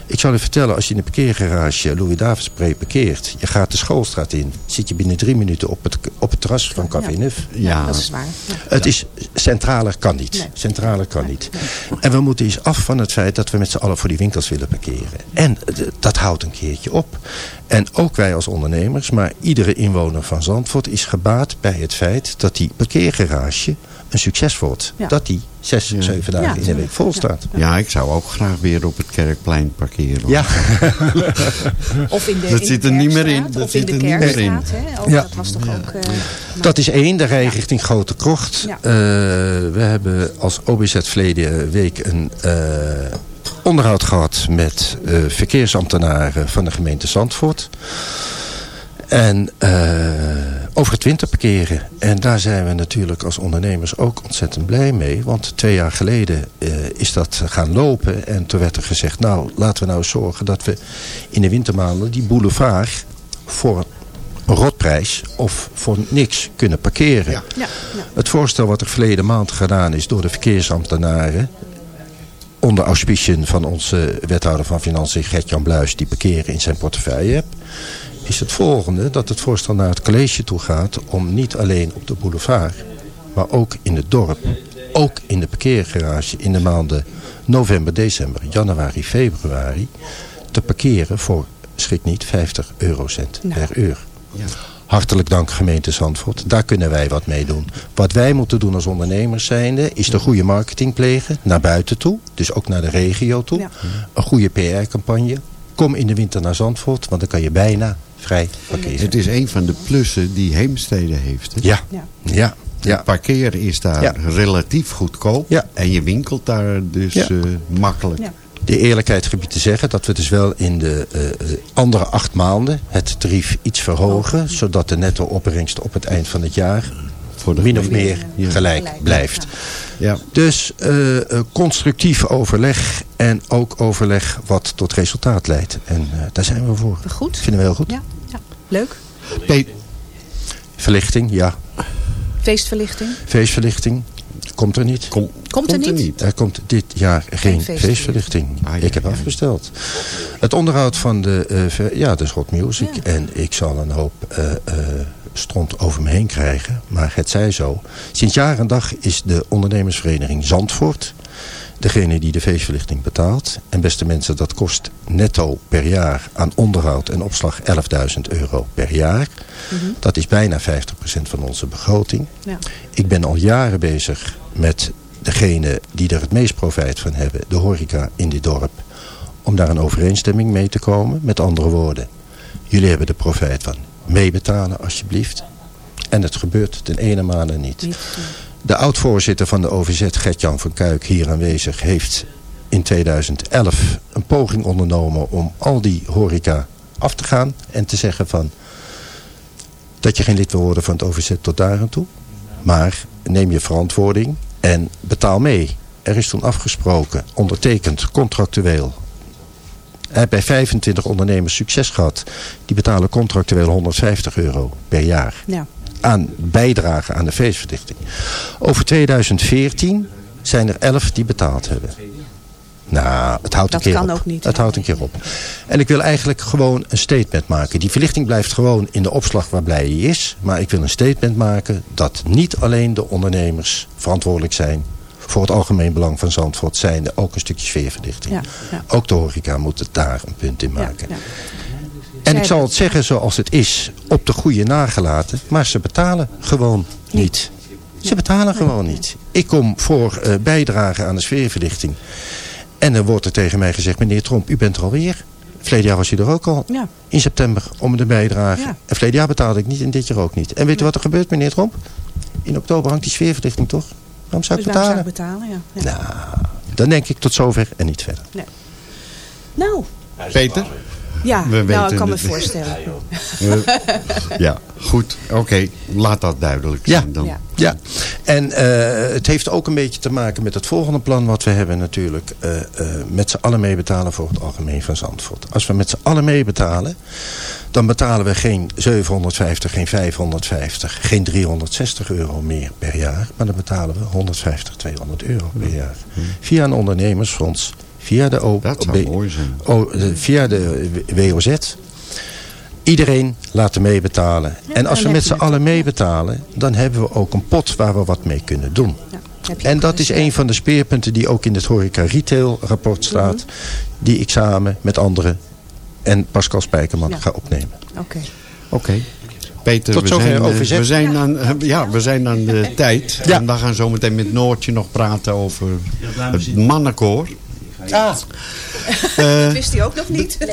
Ik zal u vertellen, als je in de parkeergarage Louis Davidspree parkeert... je gaat de schoolstraat in, zit je binnen drie minuten op het, op het terras van Café Ja. Neuf. Ja, dat is waar. Ja. Het is, centraler kan niet. Centraler kan niet. En we moeten eens af van het feit dat we met z'n allen voor die winkels willen parkeren. En dat houdt een keertje op. En ook wij als ondernemers, maar iedere inwoner van Zandvoort is gebaat bij het feit dat die parkeergarage een succes wordt. Ja. Dat die zes, zeven dagen Ja. in de week vol staat. Ja, ik zou ook graag weer op het Kerkplein parkeren. Ja. Of in de, Dat in zit er niet meer in. Dat Of in zit de er niet meer in. Ook, Ja. Dat was toch ook... eh, Dat is één, de rij richting Grote Krocht. Ja. Eh, we hebben als OBZ verleden week een eh, onderhoud gehad met eh, verkeersambtenaren van de gemeente Zandvoort. En eh, over het winterparkeren. En daar zijn we natuurlijk als ondernemers ook ontzettend blij mee. Want twee jaar geleden eh, is dat gaan lopen. En toen werd er gezegd, nou laten we nou zorgen dat we in de wintermaanden die boulevard voor een rotprijs of voor niks kunnen parkeren. Ja, ja. Het voorstel wat er verleden maand gedaan is door de verkeersambtenaren... onder auspiciën van onze wethouder van Financiën Gert-Jan Bluis... die parkeren in zijn portefeuille hebt... is het volgende dat het voorstel naar het college toe gaat... om niet alleen op de boulevard, maar ook in het dorp... ook in de parkeergarage in de maanden november, december, januari, februari... te parkeren voor, schrik niet, 50 eurocent per uur. Hartelijk dank gemeente Zandvoort. Daar kunnen wij wat mee doen. Wat wij moeten doen als ondernemers zijnde... is de goede marketing plegen naar buiten toe. Dus ook naar de regio toe. Een goede PR-campagne. Kom in de winter naar Zandvoort. Want dan kan je bijna vrij parkeren. Het is een van de plussen die Heemstede heeft. Hè? Ja. Ja. Ja. Parkeren is daar Ja. relatief goedkoop. Ja. En je winkelt daar dus Ja. eh, makkelijk. De eerlijkheid gebied te zeggen dat we dus wel in de eh, andere acht maanden het tarief iets verhogen. Zodat de netto opbrengst op het eind van het jaar min of meer Ja. gelijk blijft. Ja. Dus eh, eh, constructief overleg en ook overleg wat tot resultaat leidt. En eh, daar zijn we voor. Goed. Vinden we heel goed. Ja, ja. leuk. Verlichting, ja. Feestverlichting. Feestverlichting komt er niet. Komt er niet? Er komt dit jaar geen, feestverlichting. feestverlichting. ik heb afgesteld. Het onderhoud van de, eh, ver- ja, de Schot Music. En ik zal een hoop eh, eh, stront over me heen krijgen. Maar het zij zo. Sinds jaar en dag is de ondernemersvereniging Zandvoort... degene die de feestverlichting betaalt. En beste mensen, dat kost netto per jaar aan onderhoud en opslag 11.000 euro per jaar. Dat is bijna 50% van onze begroting. Ja. Ik ben al jaren bezig met degene die er het meest profijt van hebben, de horeca in dit dorp, om daar een overeenstemming mee te komen. Met andere woorden, jullie hebben er profijt van. Meebetalen alsjeblieft. En het gebeurt ten ene male niet. De oud-voorzitter van de OVZ, Gert-Jan van Kuik, hier aanwezig, heeft in 2011 een poging ondernomen om al die horeca af te gaan en te zeggen van dat je geen lid wil worden van het OVZ tot daar en toe. Maar neem je verantwoording en betaal mee. Er is toen afgesproken, ondertekend, contractueel. Hij heeft bij 25 ondernemers succes gehad. Die betalen contractueel 150 euro per jaar Ja. aan bijdrage aan de feestverdichting. Over 2014 zijn er 11 die betaald hebben. Nou, het houdt Dat een keer kan op. ook niet, Het houdt een keer op. En ik wil eigenlijk gewoon een statement maken. Die verlichting blijft gewoon in de opslag waar blij die is. Maar ik wil een statement maken dat niet alleen de ondernemers verantwoordelijk zijn voor het algemeen belang van Zandvoort zijnde ook een stukje sfeerverdichting. Ja, ja. Ook de horeca moet het daar een punt in maken. ja. En ik zal het zeggen zoals het is, op de goede nagelaten, maar ze betalen gewoon niet. Ze betalen gewoon niet. Ik kom voor eh, bijdrage aan de sfeerverlichting. En dan wordt er tegen mij gezegd, meneer Tromp, u bent er alweer. Verleden jaar was u er ook al. Ja. In september om de bijdrage. Ja. En verleden jaar betaalde ik niet en dit jaar ook niet. En weet u wat er gebeurt, meneer Tromp? In oktober hangt die sfeerverlichting toch? Waarom zou ik Dus waarom betalen? zou ik betalen? Ja. Ja. Nou, dan denk ik tot zover en niet verder. Nee. Nou, Peter? Ja, We nou, weten ik kan me voorstellen. Ja, goed. Oké, laat dat duidelijk Ja, zijn dan. Ja. ja. en eh, het heeft ook een beetje te maken met het volgende plan wat we hebben natuurlijk. eh, eh, met z'n allen meebetalen voor het algemeen van Zandvoort. Als we met z'n allen meebetalen, dan betalen we geen 750, geen 550, geen 360 euro meer per jaar. Maar dan betalen we 150, 200 euro per jaar. Via een ondernemersfonds via de, o Dat zou mooi zijn. O- eh, via de WOZ. Iedereen laten meebetalen. en als we met z'n allen meebetalen, dan hebben we ook een pot waar we wat mee kunnen doen. heb je En dat is een van de speerpunten die ook in het horeca retail rapport staat. Die ik samen met anderen en Pascal Spijkerman Ja. ga opnemen. Oké. Oké. Peter, Tot we zijn, eh, we zijn, aan, eh, ja, we zijn aan de tijd. Ja. En we gaan zo meteen met Noortje nog praten over het mannenkoor. Ah. Eh, Dat wist hij ook nog niet.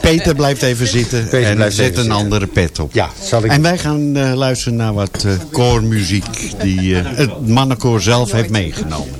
Peter blijft even zitten Peter en blijft zet even een zitten. andere pet op. Ja, zal ik En wij gaan eh, luisteren naar wat eh, koormuziek die eh, het mannenkoor zelf heeft meegenomen.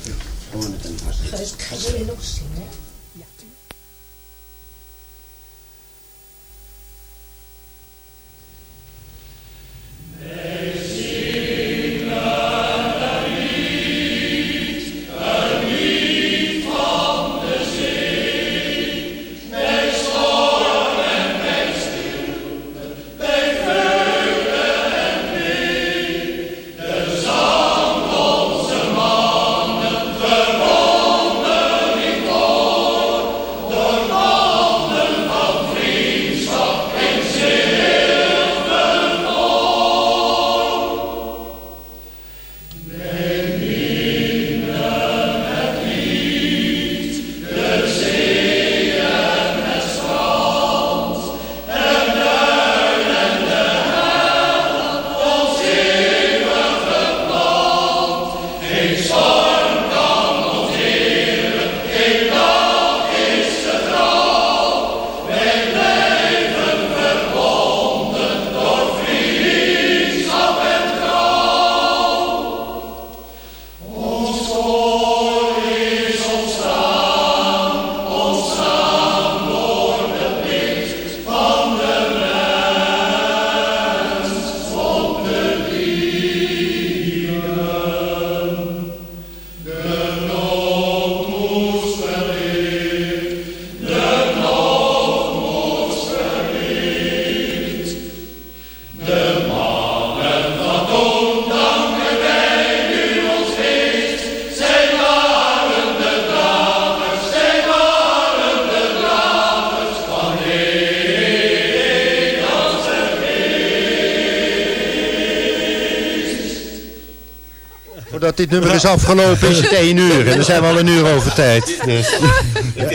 Dit nummer is afgelopen is het één uur. En dan zijn we al een uur over tijd. Dus.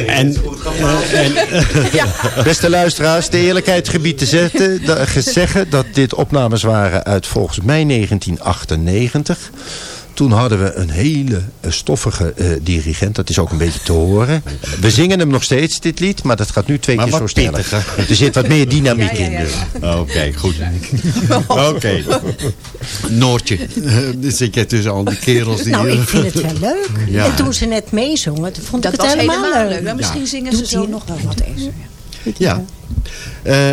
En, en, Beste luisteraars, de eerlijkheid gebied te zetten, zeggen dat dit opnames waren uit volgens mij 1998. Toen hadden we een hele eh, stoffige eh, dirigent. Dat is ook een beetje te horen. We zingen hem nog steeds, dit lied. Maar dat gaat nu twee Maar keer zo sneller. Er zit wat meer dynamiek in. Dus. Oké, goed. Oké. Noortje, eh, zit jij tussen al die kerels die... Nou, ik vind het wel leuk. Ja. En toen ze net meezongen, toen vond Dat ik het was helemaal, helemaal leuk. leuk. Misschien zingen Doet ze zo nog wel wat eens. Ja. Eh,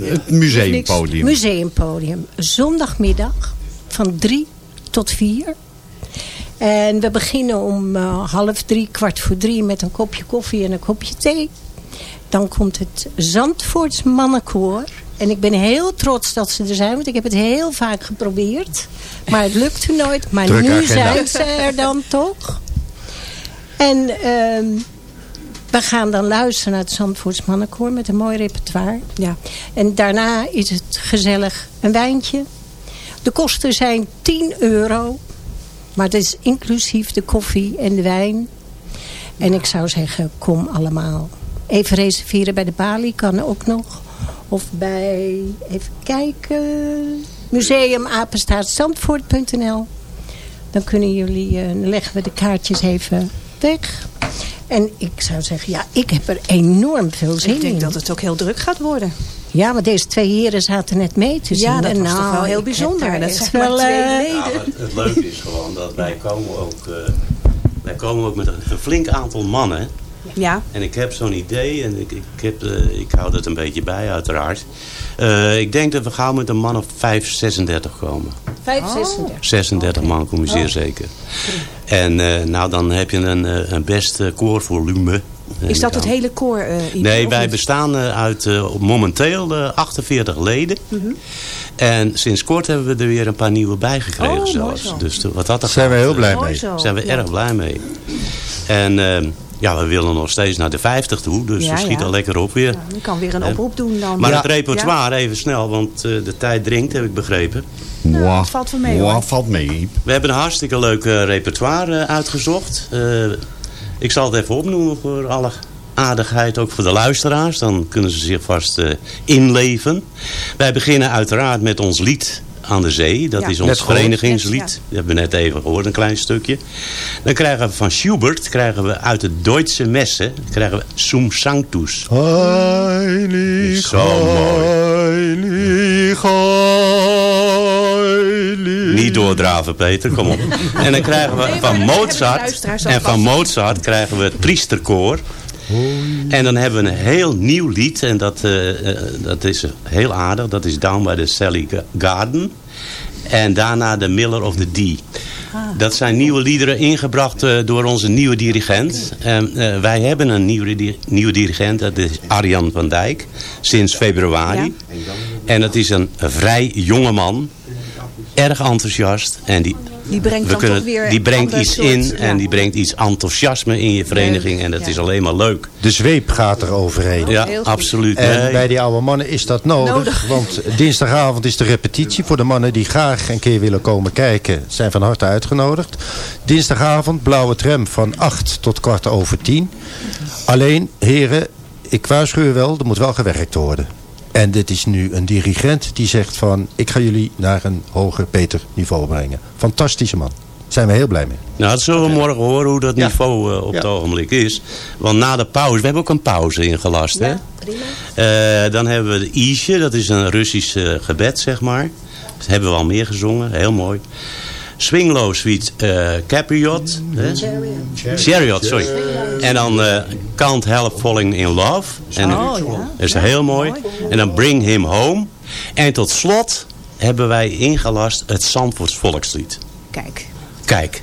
het museumpodium. Museumpodium. Zondagmiddag van drie tot vier. En we beginnen om eh, half drie, kwart voor drie met een kopje koffie en een kopje thee. Dan komt het Zandvoorts mannenkoor. En ik ben heel trots dat ze er zijn, want ik heb het heel vaak geprobeerd. Maar het lukte nooit. Maar nu agenda. zijn ze er dan toch. En ehm, we gaan dan luisteren naar het Zandvoorts mannenkoor met een mooi repertoire. Ja. En daarna is het gezellig een wijntje. De kosten zijn 10 euro. Maar dat is inclusief de koffie en de wijn. En ik zou zeggen, kom allemaal. Even reserveren bij de balie kan ook nog. Of bij, even kijken, museumapenstaartzandvoort.nl. Dan kunnen jullie, eh, dan leggen we de kaartjes even weg. En ik zou zeggen, ja, ik heb er enorm veel zin Ik denk in. dat het ook heel druk gaat worden. Ja, maar deze twee heren zaten net mee te zien. Ja, dat En was toch nou, wel heel bijzonder. Dat zijn maar twee eh, leden. Nou, het, het leuke is gewoon dat wij komen ook, eh, wij komen ook met een, een flink aantal mannen. Ja. En ik heb zo'n idee en ik, ik, heb, eh, ik hou dat een beetje bij uiteraard. Eh, ik denk dat we gaan met een man of 5, 36 komen. 5, 36. 36 man kom je zeer zeker. En eh, nou dan heb je een, een best koorvolume. Is dat het hele koor? eh, Nee, wij bestaan uit eh, momenteel eh, 48 leden. Mhm. En sinds kort hebben we er weer een paar nieuwe bijgekregen Oh, mooi zelfs. zo. Dus de- wat dat er Zijn we heel eh, blij mee. zo. zijn we Ja. erg blij mee. En eh, ja, we willen nog steeds naar de 50 toe. Dus Ja, we schieten ja. al lekker op weer. Je kan weer een oproep doen dan. Maar Ja. het repertoire, even snel, want eh, de tijd dringt, heb ik begrepen. Het valt wel mee, valt mee. We hebben een hartstikke leuk repertoire eh, uitgezocht. Eh, ik zal het even opnoemen voor alle aardigheid, ook voor de luisteraars. Dan kunnen ze zich vast eh, inleven. Wij beginnen uiteraard met ons lied aan de zee. Dat Ja. is ons verenigingslied. Net, ja. Dat hebben we net even gehoord, een klein stukje. Dan krijgen we van Schubert, krijgen we uit de Duitse Messe, krijgen we Sum Sanctus. Heilig, Zo mooi. heilig, heilig. Niet doordraven, Peter, kom op. En dan krijgen we van Mozart. En van. Mozart krijgen we het priesterkoor. En dan hebben we een heel nieuw lied. En dat, eh, eh, dat is heel aardig. Dat is Down by the Sally Garden. En daarna de Miller of the D. Dat zijn nieuwe liederen ingebracht eh, door onze nieuwe dirigent. En, eh, wij hebben een nieuwe, di- nieuwe dirigent. Dat is Arjan van Dijk. Sinds februari. En dat is een vrij jonge man. Erg enthousiast. En die, Die brengt we dan kunnen, toch weer die brengt iets soort, in. ja. En die brengt iets enthousiasme in je vereniging. En dat Ja. is alleen maar leuk. De zweep gaat er overheen. Ja, absoluut. En Nee. bij die oude mannen is dat nodig, Nodig. Want dinsdagavond is de repetitie. Voor de mannen die graag een keer willen komen kijken, zijn van harte uitgenodigd. Dinsdagavond, blauwe tram van 8 tot kwart over 10. Alleen, heren, ik waarschuw u wel, er moet wel gewerkt worden. En dit is nu een dirigent die zegt van... ik ga jullie naar een hoger, beter niveau brengen. Fantastische man. Daar zijn we heel blij mee. Nou, dat zullen we morgen horen hoe dat Ja. niveau eh, op het Ja. ogenblik is. Want na de pauze, we hebben ook een pauze ingelast. hè? Eh, dan hebben we de Isje, dat is een Russisch eh, gebed, zeg maar. Dat hebben we al meer gezongen, heel mooi. Swinglow Suite eh Capriot. hè? Chariot, sorry. En dan eh, Can't Help Falling in Love. En, Oh, ja. Dat is heel mooi. En dan Bring Him Home. En tot slot hebben wij ingelast het Zandvoorts Volkslied. Kijk. Kijk.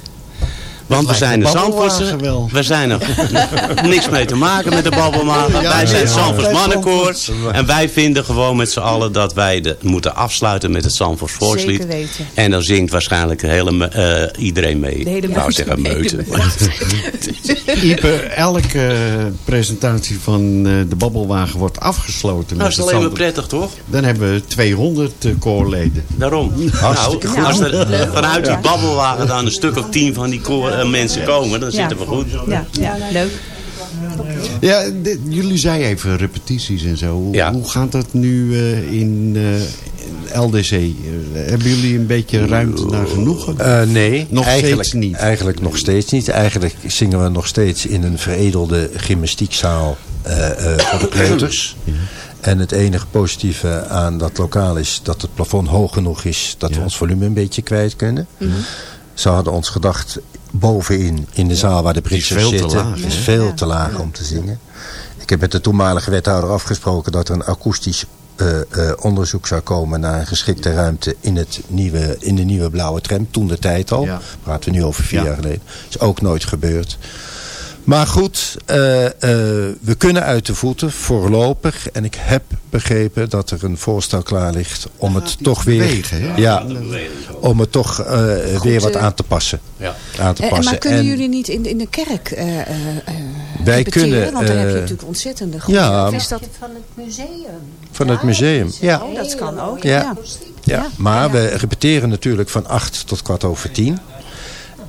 Want we zijn de Zandvoortse. We zijn er niks mee te maken met de babbelwagen. Ja, wij zijn Zandvoorts ja. mannenkoor. En wij vinden gewoon met z'n allen dat wij de, moeten afsluiten met het Zandvoorts volkslied. Zeker weten. En dan zingt waarschijnlijk hele, eh, iedereen mee. De hele meute zeggen meute. Ipe, elke eh, presentatie van eh, de babbelwagen wordt afgesloten. Nou, met is het alleen maar prettig, toch? Dan hebben we 200 eh, koorleden. Daarom. Hartstikke nou, goed. als er vanuit die babbelwagen dan een stuk of tien van die koor, eh, mensen komen, dan Ja. zitten we goed. Ja, ja, leuk. Ja, de- jullie zeiden even repetities en zo. Hoe, Ja. hoe gaat dat nu eh, in eh, LDC? Eh, hebben jullie een beetje ruimte naar genoegen? Eh, nee, Nog eigenlijk, steeds niet. Eigenlijk nog steeds niet. Eigenlijk zingen we nog steeds in een veredelde gymnastiekzaal eh, eh, voor de kleuters. En het enige positieve aan dat lokaal is dat het plafond hoog genoeg is dat we ons volume een beetje kwijt kunnen. Ze hadden ons gedacht bovenin in de zaal waar de te zitten. laag, is veel te laag om te zingen. Ik heb met de toenmalige wethouder afgesproken dat er een akoestisch eh, eh, onderzoek zou komen naar een geschikte ruimte in, het nieuwe, in de nieuwe blauwe tram. Toen de tijd al. Ja. Praten we nu over vier Ja. jaar geleden. Is ook nooit gebeurd. Maar goed, eh, eh, we kunnen uit de voeten voorlopig. En ik heb begrepen dat er een voorstel klaar ligt om het toch weer, bewegen, ja, om het toch eh, weer wat aan te passen. Ja. Aan te En, passen. maar kunnen En jullie niet in, in de kerk eh, eh, eh, Wij kunnen, Want dan heb je natuurlijk ontzettende goede... ja, is dat, Van het museum. van het museum. Ja. oh, dat kan ook. Ja. Ja. Ja, maar we repeteren natuurlijk van 8 tot kwart over 10.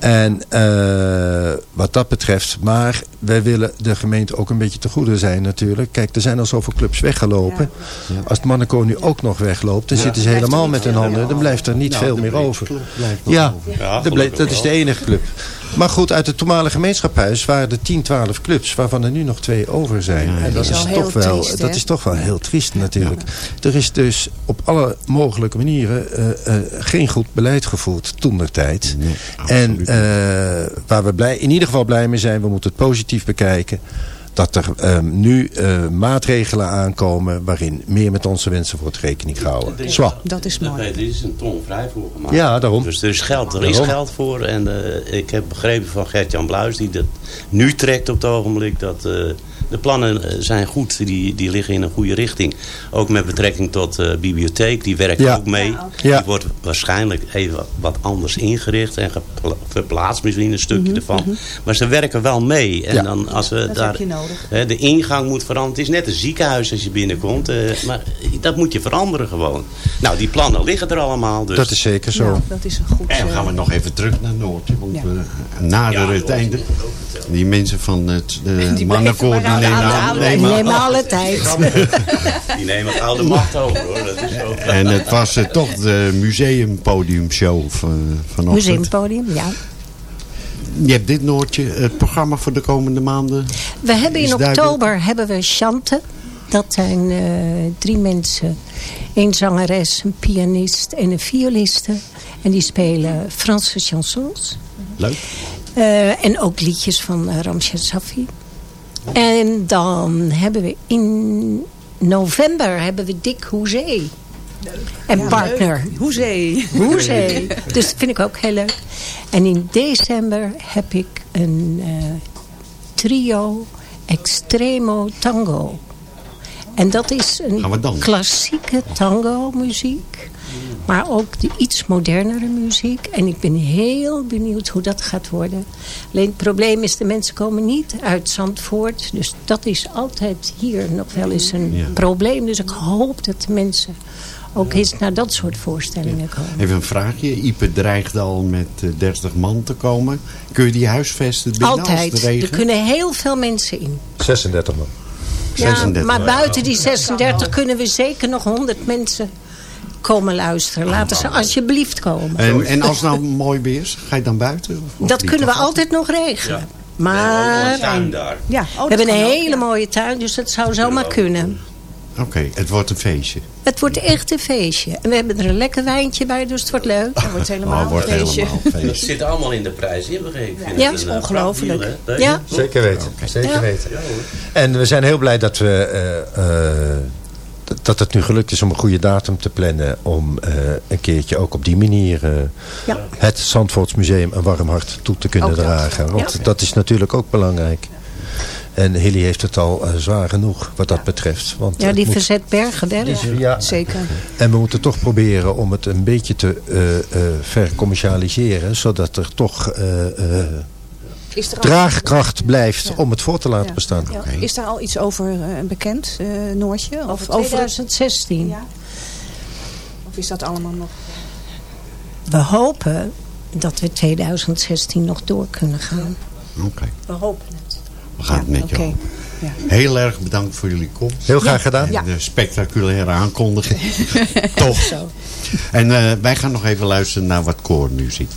En eh, wat dat betreft, maar wij willen de gemeente ook een beetje te goede zijn natuurlijk. Kijk, er zijn al zoveel clubs weggelopen. Als het mannenkoor nu ook nog wegloopt, dan zitten ze helemaal met hun handen. Dan blijft er niet veel meer over. Ja, dat is de enige club. Maar goed, uit het toenmalige gemeenschaphuis waren er 10, 12 clubs, waarvan er nu nog twee over zijn. en dat is toch wel, triest, dat is toch wel heel triest natuurlijk. Er is dus op alle mogelijke manieren eh, eh, geen goed beleid gevoerd toen der tijd. en eh, waar we blij, in ieder geval blij mee zijn, we moeten het positief bekijken. Dat er ehm, nu eh, maatregelen aankomen waarin meer met onze wensen wordt rekening gehouden. Dat is mooi. Dit is een ton vrij voor gemaakt. Ja, daarom. Dus er is geld, er is Daarom. geld voor. En eh, ik heb begrepen van Gert-Jan Bluis, die dat nu trekt op het ogenblik, dat, eh, de plannen eh, zijn goed. Die, die liggen in een goede richting. Ook met betrekking tot de bibliotheek. Die werkt Ja. ook mee. Ja. Die wordt waarschijnlijk even wat- anders ingericht. En verplaatst misschien een stukje ervan. Maar ze werken wel mee. En Ja. dan als we Dat daar... heb je nodig. Hè, de ingang moet veranderen. Het is net een ziekenhuis als je binnenkomt. eh, maar dat moet je veranderen gewoon. Nou, die plannen liggen er allemaal. Dus. Dat is zeker zo. Dat is een goed... En dan gaan we eh, nog even terug naar Noordje. Want Ja. we naderen Ja, het einde. Die mensen van het uh, Die mannenkoor die nemen, de aanleiding. nemen alle tijd. Die nemen oude macht over hoor. Dat is ook. En het was eh, toch de museumpodiumshow van, vanochtend. Museumpodium, ja. Je hebt dit Noortje, het programma voor de komende maanden. We hebben in oktober hebben we Chante. Dat zijn eh, drie mensen. Een zangeres, een pianist en een violiste. En die spelen Franse chansons. Leuk. Eh, en ook liedjes van uh, Ramsha Safi. En dan hebben we in november hebben we Dick Hoezee. En partner. Hoezee. Hoezee. Dus dat vind ik ook heel leuk. En in december heb ik een eh, trio Extremo Tango. En dat is een klassieke tango muziek. Maar ook de iets modernere muziek. En ik ben heel benieuwd hoe dat gaat worden. Alleen het probleem is, de mensen komen niet uit Zandvoort. Dus dat is altijd hier nog wel eens een Ja. probleem. Dus ik hoop dat de mensen ook eens naar dat soort voorstellingen komen. Even een vraagje. Ipe dreigt al met eh, 30 man te komen. Kun je die huisvesten binnen als Altijd. de regen? Er kunnen heel veel mensen in. 36 man. Ja, 36. maar buiten die 36 kunnen we zeker nog 100 mensen komen luisteren. Laten ze alsjeblieft komen. En, en als het nou mooi weer is, ga je dan buiten? Of- of Dat kunnen we altijd nog regelen. Ja. Maar tuin daar. Ja, oh, we hebben een ook, hele ja. mooie tuin, dus dat zou zomaar kunnen. Oké, het wordt een feestje. Het wordt echt een feestje. En we hebben er een lekker wijntje bij, dus het wordt leuk. Dat wordt helemaal Oh, het wordt een feestje. helemaal een Dat feestje. zit allemaal in de prijs inbegrepen. Ja, het is een, eh, ongelooflijk. deal? Ja. Zeker weten. Zeker Ja. weten. En we zijn heel blij dat, we, eh, eh, dat- het nu gelukt is om een goede datum te plannen. Om eh, een keertje ook op die manier eh, Ja. het Zandvoortsmuseum een warm hart toe te kunnen Ook dat. dragen. Want Ja. dat is natuurlijk ook belangrijk. En Hilly heeft het al eh, zwaar genoeg wat dat betreft. Want Ja, die moet- verzet bergen werk. Ja, Zeker. en we moeten toch proberen om het een beetje te vercommercialiseren. Zodat er toch Is er al, draagkracht blijft Ja. om het voor te laten Ja. bestaan. ja, is daar al iets over eh, bekend, eh, Noortje? Over 2016. Ja. Of is dat allemaal nog... We hopen dat we 2016 nog door kunnen gaan. Oké, We hopen het. we gaan het met je. Ja. Heel erg bedankt voor jullie komst. Heel graag gedaan. Ja. de spectaculaire aankondiging. Toch. Zo. En eh, wij gaan nog even luisteren naar wat koormuziek.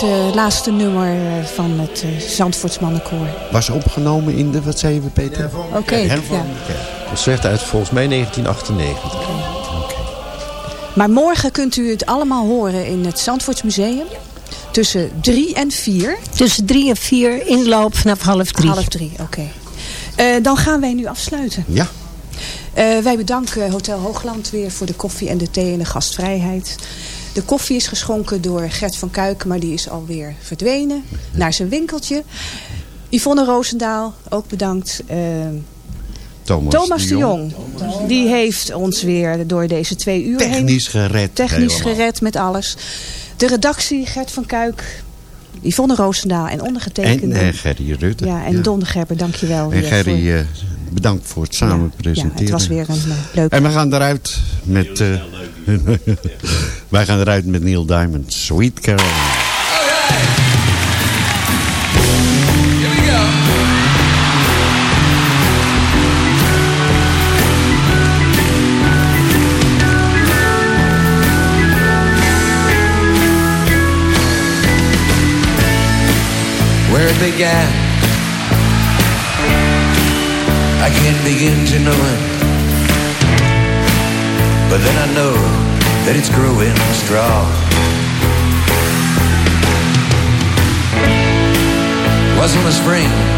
Het eh, laatste nummer eh, van het uh, Zandvoorts Mannenkoor. Was opgenomen in de, wat zei je Peter? Oké, ja. Concert uit volgens mij 1998. Maar morgen kunt u het allemaal horen in het Zandvoorts Museum. Tussen drie en vier. Tussen drie en vier inloop vanaf half drie. Half drie, oké. Eh, dan gaan wij nu afsluiten. Ja. Eh, wij bedanken Hotel Hoogland weer voor de koffie en de thee en de gastvrijheid. De koffie is geschonken door Gert van Kuiken, maar die is alweer verdwenen naar zijn winkeltje. Yvonne Roosendaal, ook bedankt. Eh, Thomas, Thomas de Jong, die heeft ons weer door deze twee uur heen... Technisch gered. Technisch helemaal. gered met alles. De redactie, Gert van Kuik, Yvonne Roosendaal en ondergetekende. En, en Gerry Rutte. Ja, en Don de Gerber, dankjewel. En Gerry, voor- eh, bedankt voor het samen presenteren. Ja, het was weer een uh, leuk... En we gaan eruit met... eh, wij gaan eruit met Neil Diamond. Sweet Caroline. where it began. I can't begin to know it, but then I know that it's growing strong. Wasn't the spring? Spring